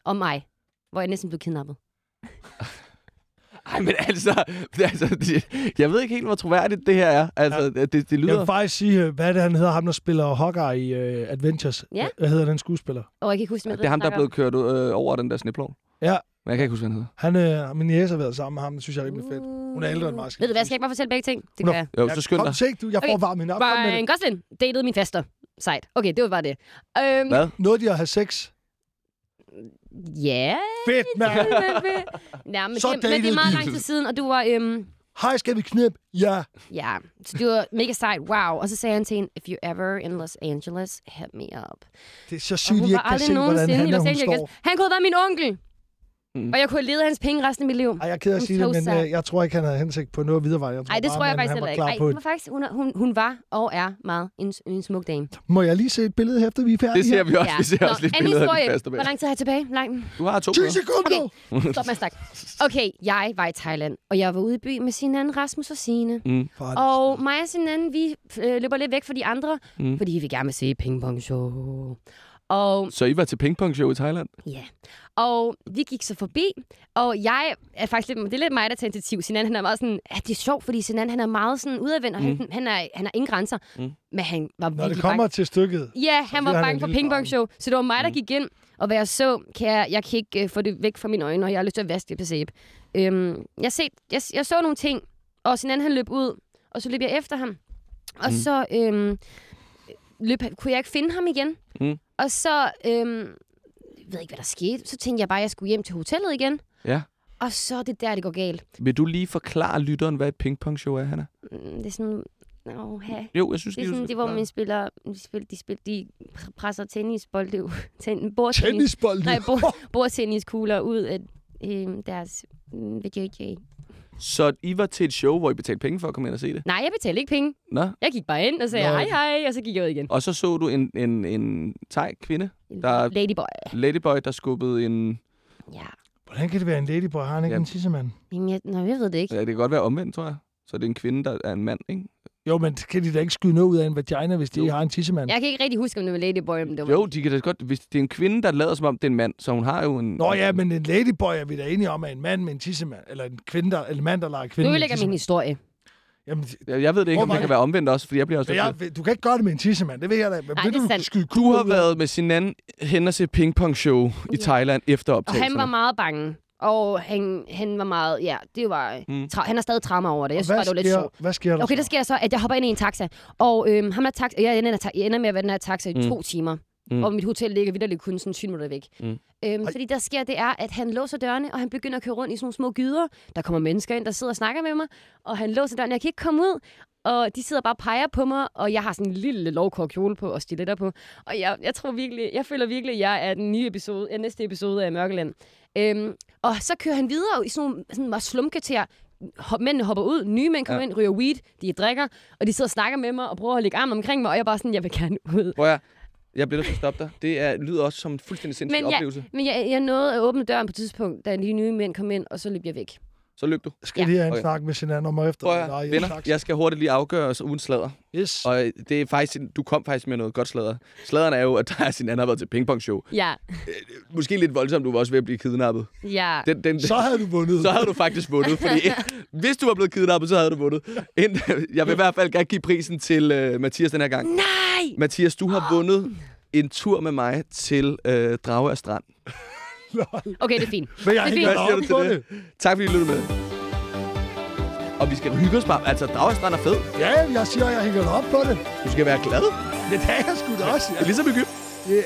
Om mig. Hvor jeg næsten blev kidnappet. Ej, men altså, altså det, jeg ved ikke helt, hvor troværdigt det her er. Altså, ja. det, det Jeg lyder... vil faktisk sige, øh, hvad er det, han hedder? Ham, der spiller Hawkeye i uh, Adventures. Ja. Hvad hedder den skuespiller? Og jeg kan ikke huske, hvad det er ham, der er blevet kørt øh, over den der sniplov. Ja. Men jeg kan ikke huske, hvad han hedder. Han, øh, min jæse har været sammen med ham. Det synes jeg er rimelig fedt. Hun er ældre end mig. Ved du hvad, skal jeg ikke bare fortælle begge ting? Det Hun kan er- jeg. Jo, så skynd Kom, dig. se, du, jeg får Okay. varmet hende op. Kom med Ryan det. Gosling datede min faster. Sejt. Okay, det var bare det. Øhm, Hvad? Noget, de har have sex. Ja. Fedt, mand! Nej, men, Så det, men det er meget lang tid siden, og du var... Øhm, Hej, skal vi knip? Ja. ja, så det var mega sejt. Wow. Og så sagde han til hende, if you're ever in Los Angeles, hit me up. Det er så sygt, I var ikke kan aldrig se, hvordan nogensinde han, er, hun står. Han kunne have været min onkel. Mm. Og jeg kunne have levet hans penge resten af mit liv. Ej, jeg er ked af at sige det, men øh, jeg tror ikke, han havde hensigt på noget videre vej. Jeg Nej, det bare, tror jeg manden, faktisk heller ikke. Ej, hun var, faktisk, hun, hun, hun var og er meget en, en smuk dame. Må jeg lige se et billede her, efter vi er færdige? Det ser vi også. Ja. Vi ser Nå, også lidt billeder af faste Hvor lang tid har jeg tilbage? Lang. Du har to 10 minutter. sekunder! Stop med at snakke. Okay, jeg var i Thailand, og jeg var ude i by med sin anden Rasmus og Signe. Mm. Og mig og sin anden, vi øh, løber lidt væk fra de andre, Mm. fordi vi vil gerne vil se pingpong show. Og Så I var til pingpong-show i Thailand? ja, og vi gik så forbi, og jeg er faktisk lidt, det er lidt mig, der tager initiativ. Sinan, han er meget sådan, at det er sjovt, fordi Sinan, han er meget sådan udadvendt, og Mm. han, han, er, han har ingen grænser. Mm. Men han var Når det kommer bange. til stykket, Ja, han var bange for lille pingpong show, så det var mig, der Mm. gik ind. Og hvad jeg så, kan jeg, jeg kan ikke uh, få det væk fra mine øjne, og jeg har lyst til at vaske det på sæbe. Øhm, jeg, set, jeg, jeg så nogle ting, og Sinan han løb ud, og så løb jeg efter ham. Og Mm. så øhm, løb, kunne jeg ikke finde ham igen. Mm. Og så, øhm, jeg ved ikke, hvad der skete. Så tænkte jeg bare, at jeg skulle hjem til hotellet igen. Ja. Og så er det der, det går galt. Vil du lige forklare lytteren, hvad et pingpong-show er, Hanna? Mm, Det er sådan... Åh, hey. Jo, jeg synes Det er sådan, det, hvor man spiller, de, spiller, de, spiller, de presser tennisbolde ud. Ten, bordtennis, tennisbold. nej, bord, bordtenniskugler ud af øh, deres øh, VJJ. Så I var til et show, hvor I betalte penge for at komme ind og se det? Nej, jeg betalte ikke penge. Nå. Jeg gik bare ind og sagde Nå. hej hej, og så gik jeg ud igen. Og så så du en, en, en thai kvinde, Der- Ladyboy. ladyboy, der skubbede en... Ja. Hvordan kan det være en ladyboy? Har han ikke Ja. en tissemand? Jamen, jeg, nej, jeg ved det ikke. Ja, det kan godt være omvendt, tror jeg. Så det er en kvinde, der er en mand, ikke? Jo, men kan de da ikke skyde noget ud af en vagina, hvis de Jo. ikke har en tissemand? Jeg kan ikke rigtig huske, om det var Ladyboy, men det var... Jo, de kan da godt... Hvis det er en kvinde, der lader som om, det er en mand, så hun har jo en... Nå ja, men en ladyboy er vi da enige om, er en mand med en tissemand. Eller en kvinde, der, eller en mand, der leger kvinde Nu en lægger min historie. Jamen, Jeg, jeg ved det ikke, om det kan være omvendt også, fordi jeg bliver også... jeg, du kan ikke gøre det med en tissemand, det ved jeg da. Men Nej, vil det er du sandt. Du har været med sin anden hen og se pingpong-show i Ja. Thailand efter Og optagelserne. han var meget bange. Og han, han var meget... Ja, det var... Mm. Tra- han har stadig trauma over det. Jeg Og synes hvad det var lidt sjovt. hvad sker der Okay, der sker så, at jeg hopper ind i en taxa. Og øhm, ham der taxa, jeg, ender, jeg ender med at være den her taxa i Mm. to timer. Mm. Og mit hotel ligger vidderligt kun sådan 20 minutter væk. Mm. Øhm, fordi der sker, det er, at han låser dørene, og han begynder at køre rundt i sådan nogle små gyder. Der kommer mennesker ind, der sidder og snakker med mig. Og han låser døren, jeg kan ikke komme ud. Og de sidder bare og peger på mig, og jeg har sådan en lille lovkort kjole på og stiletter på. Og jeg, jeg tror virkelig, jeg føler virkelig, at jeg er den nye episode, er næste episode af Mørkeland. Øhm, og så kører han videre i sådan nogle sådan slumkvarter. Mændene hopper ud, nye mænd kommer Ja. ja. ind, ryger weed, de drikker, og de sidder og snakker med mig og prøver at lægge armen omkring mig, og jeg er bare sådan, jeg vil gerne ud. Prøv at, jeg bliver nødt til at stoppe dig. Det er, lyder også som en fuldstændig sindssyg Men jeg- oplevelse. Men jeg, jeg nåede at åbne døren på et tidspunkt, da de nye mænd kom ind, og så løb jeg væk. Så løb du. Skal Ja. lige have en Okay. snak med sin anden om efter. Prøv Nej, at, i venner, taxa. jeg skal hurtigt lige afgøre os uden sladder. Yes. Og det er faktisk, du kom faktisk med noget godt sladder. Sladderen er jo, at der er sin anden har været til pingpong-show. Ja, Måske lidt voldsomt, du var også ved at blive kidnappet. ja. Den, den, Så havde du vundet. så havde du faktisk vundet, fordi hvis du var blevet kidnappet, så havde du vundet. Ind- Jeg vil i hvert fald gerne give prisen til uh, Mathias den her gang. Nej! Mathias, du har vundet en tur med mig til øh, Dragør Strand. Okay, det er fint. Men jeg Det er fint. Hvad siger du til det. Tak fordi I lyttede med. Og vi skal hygge os bare. Altså, Dragør Strand er fed. Ja, jeg siger, jeg hænger op på det. Du skal være glad. Det er jeg sgu da også. Er ligesom i Egypten. Ja.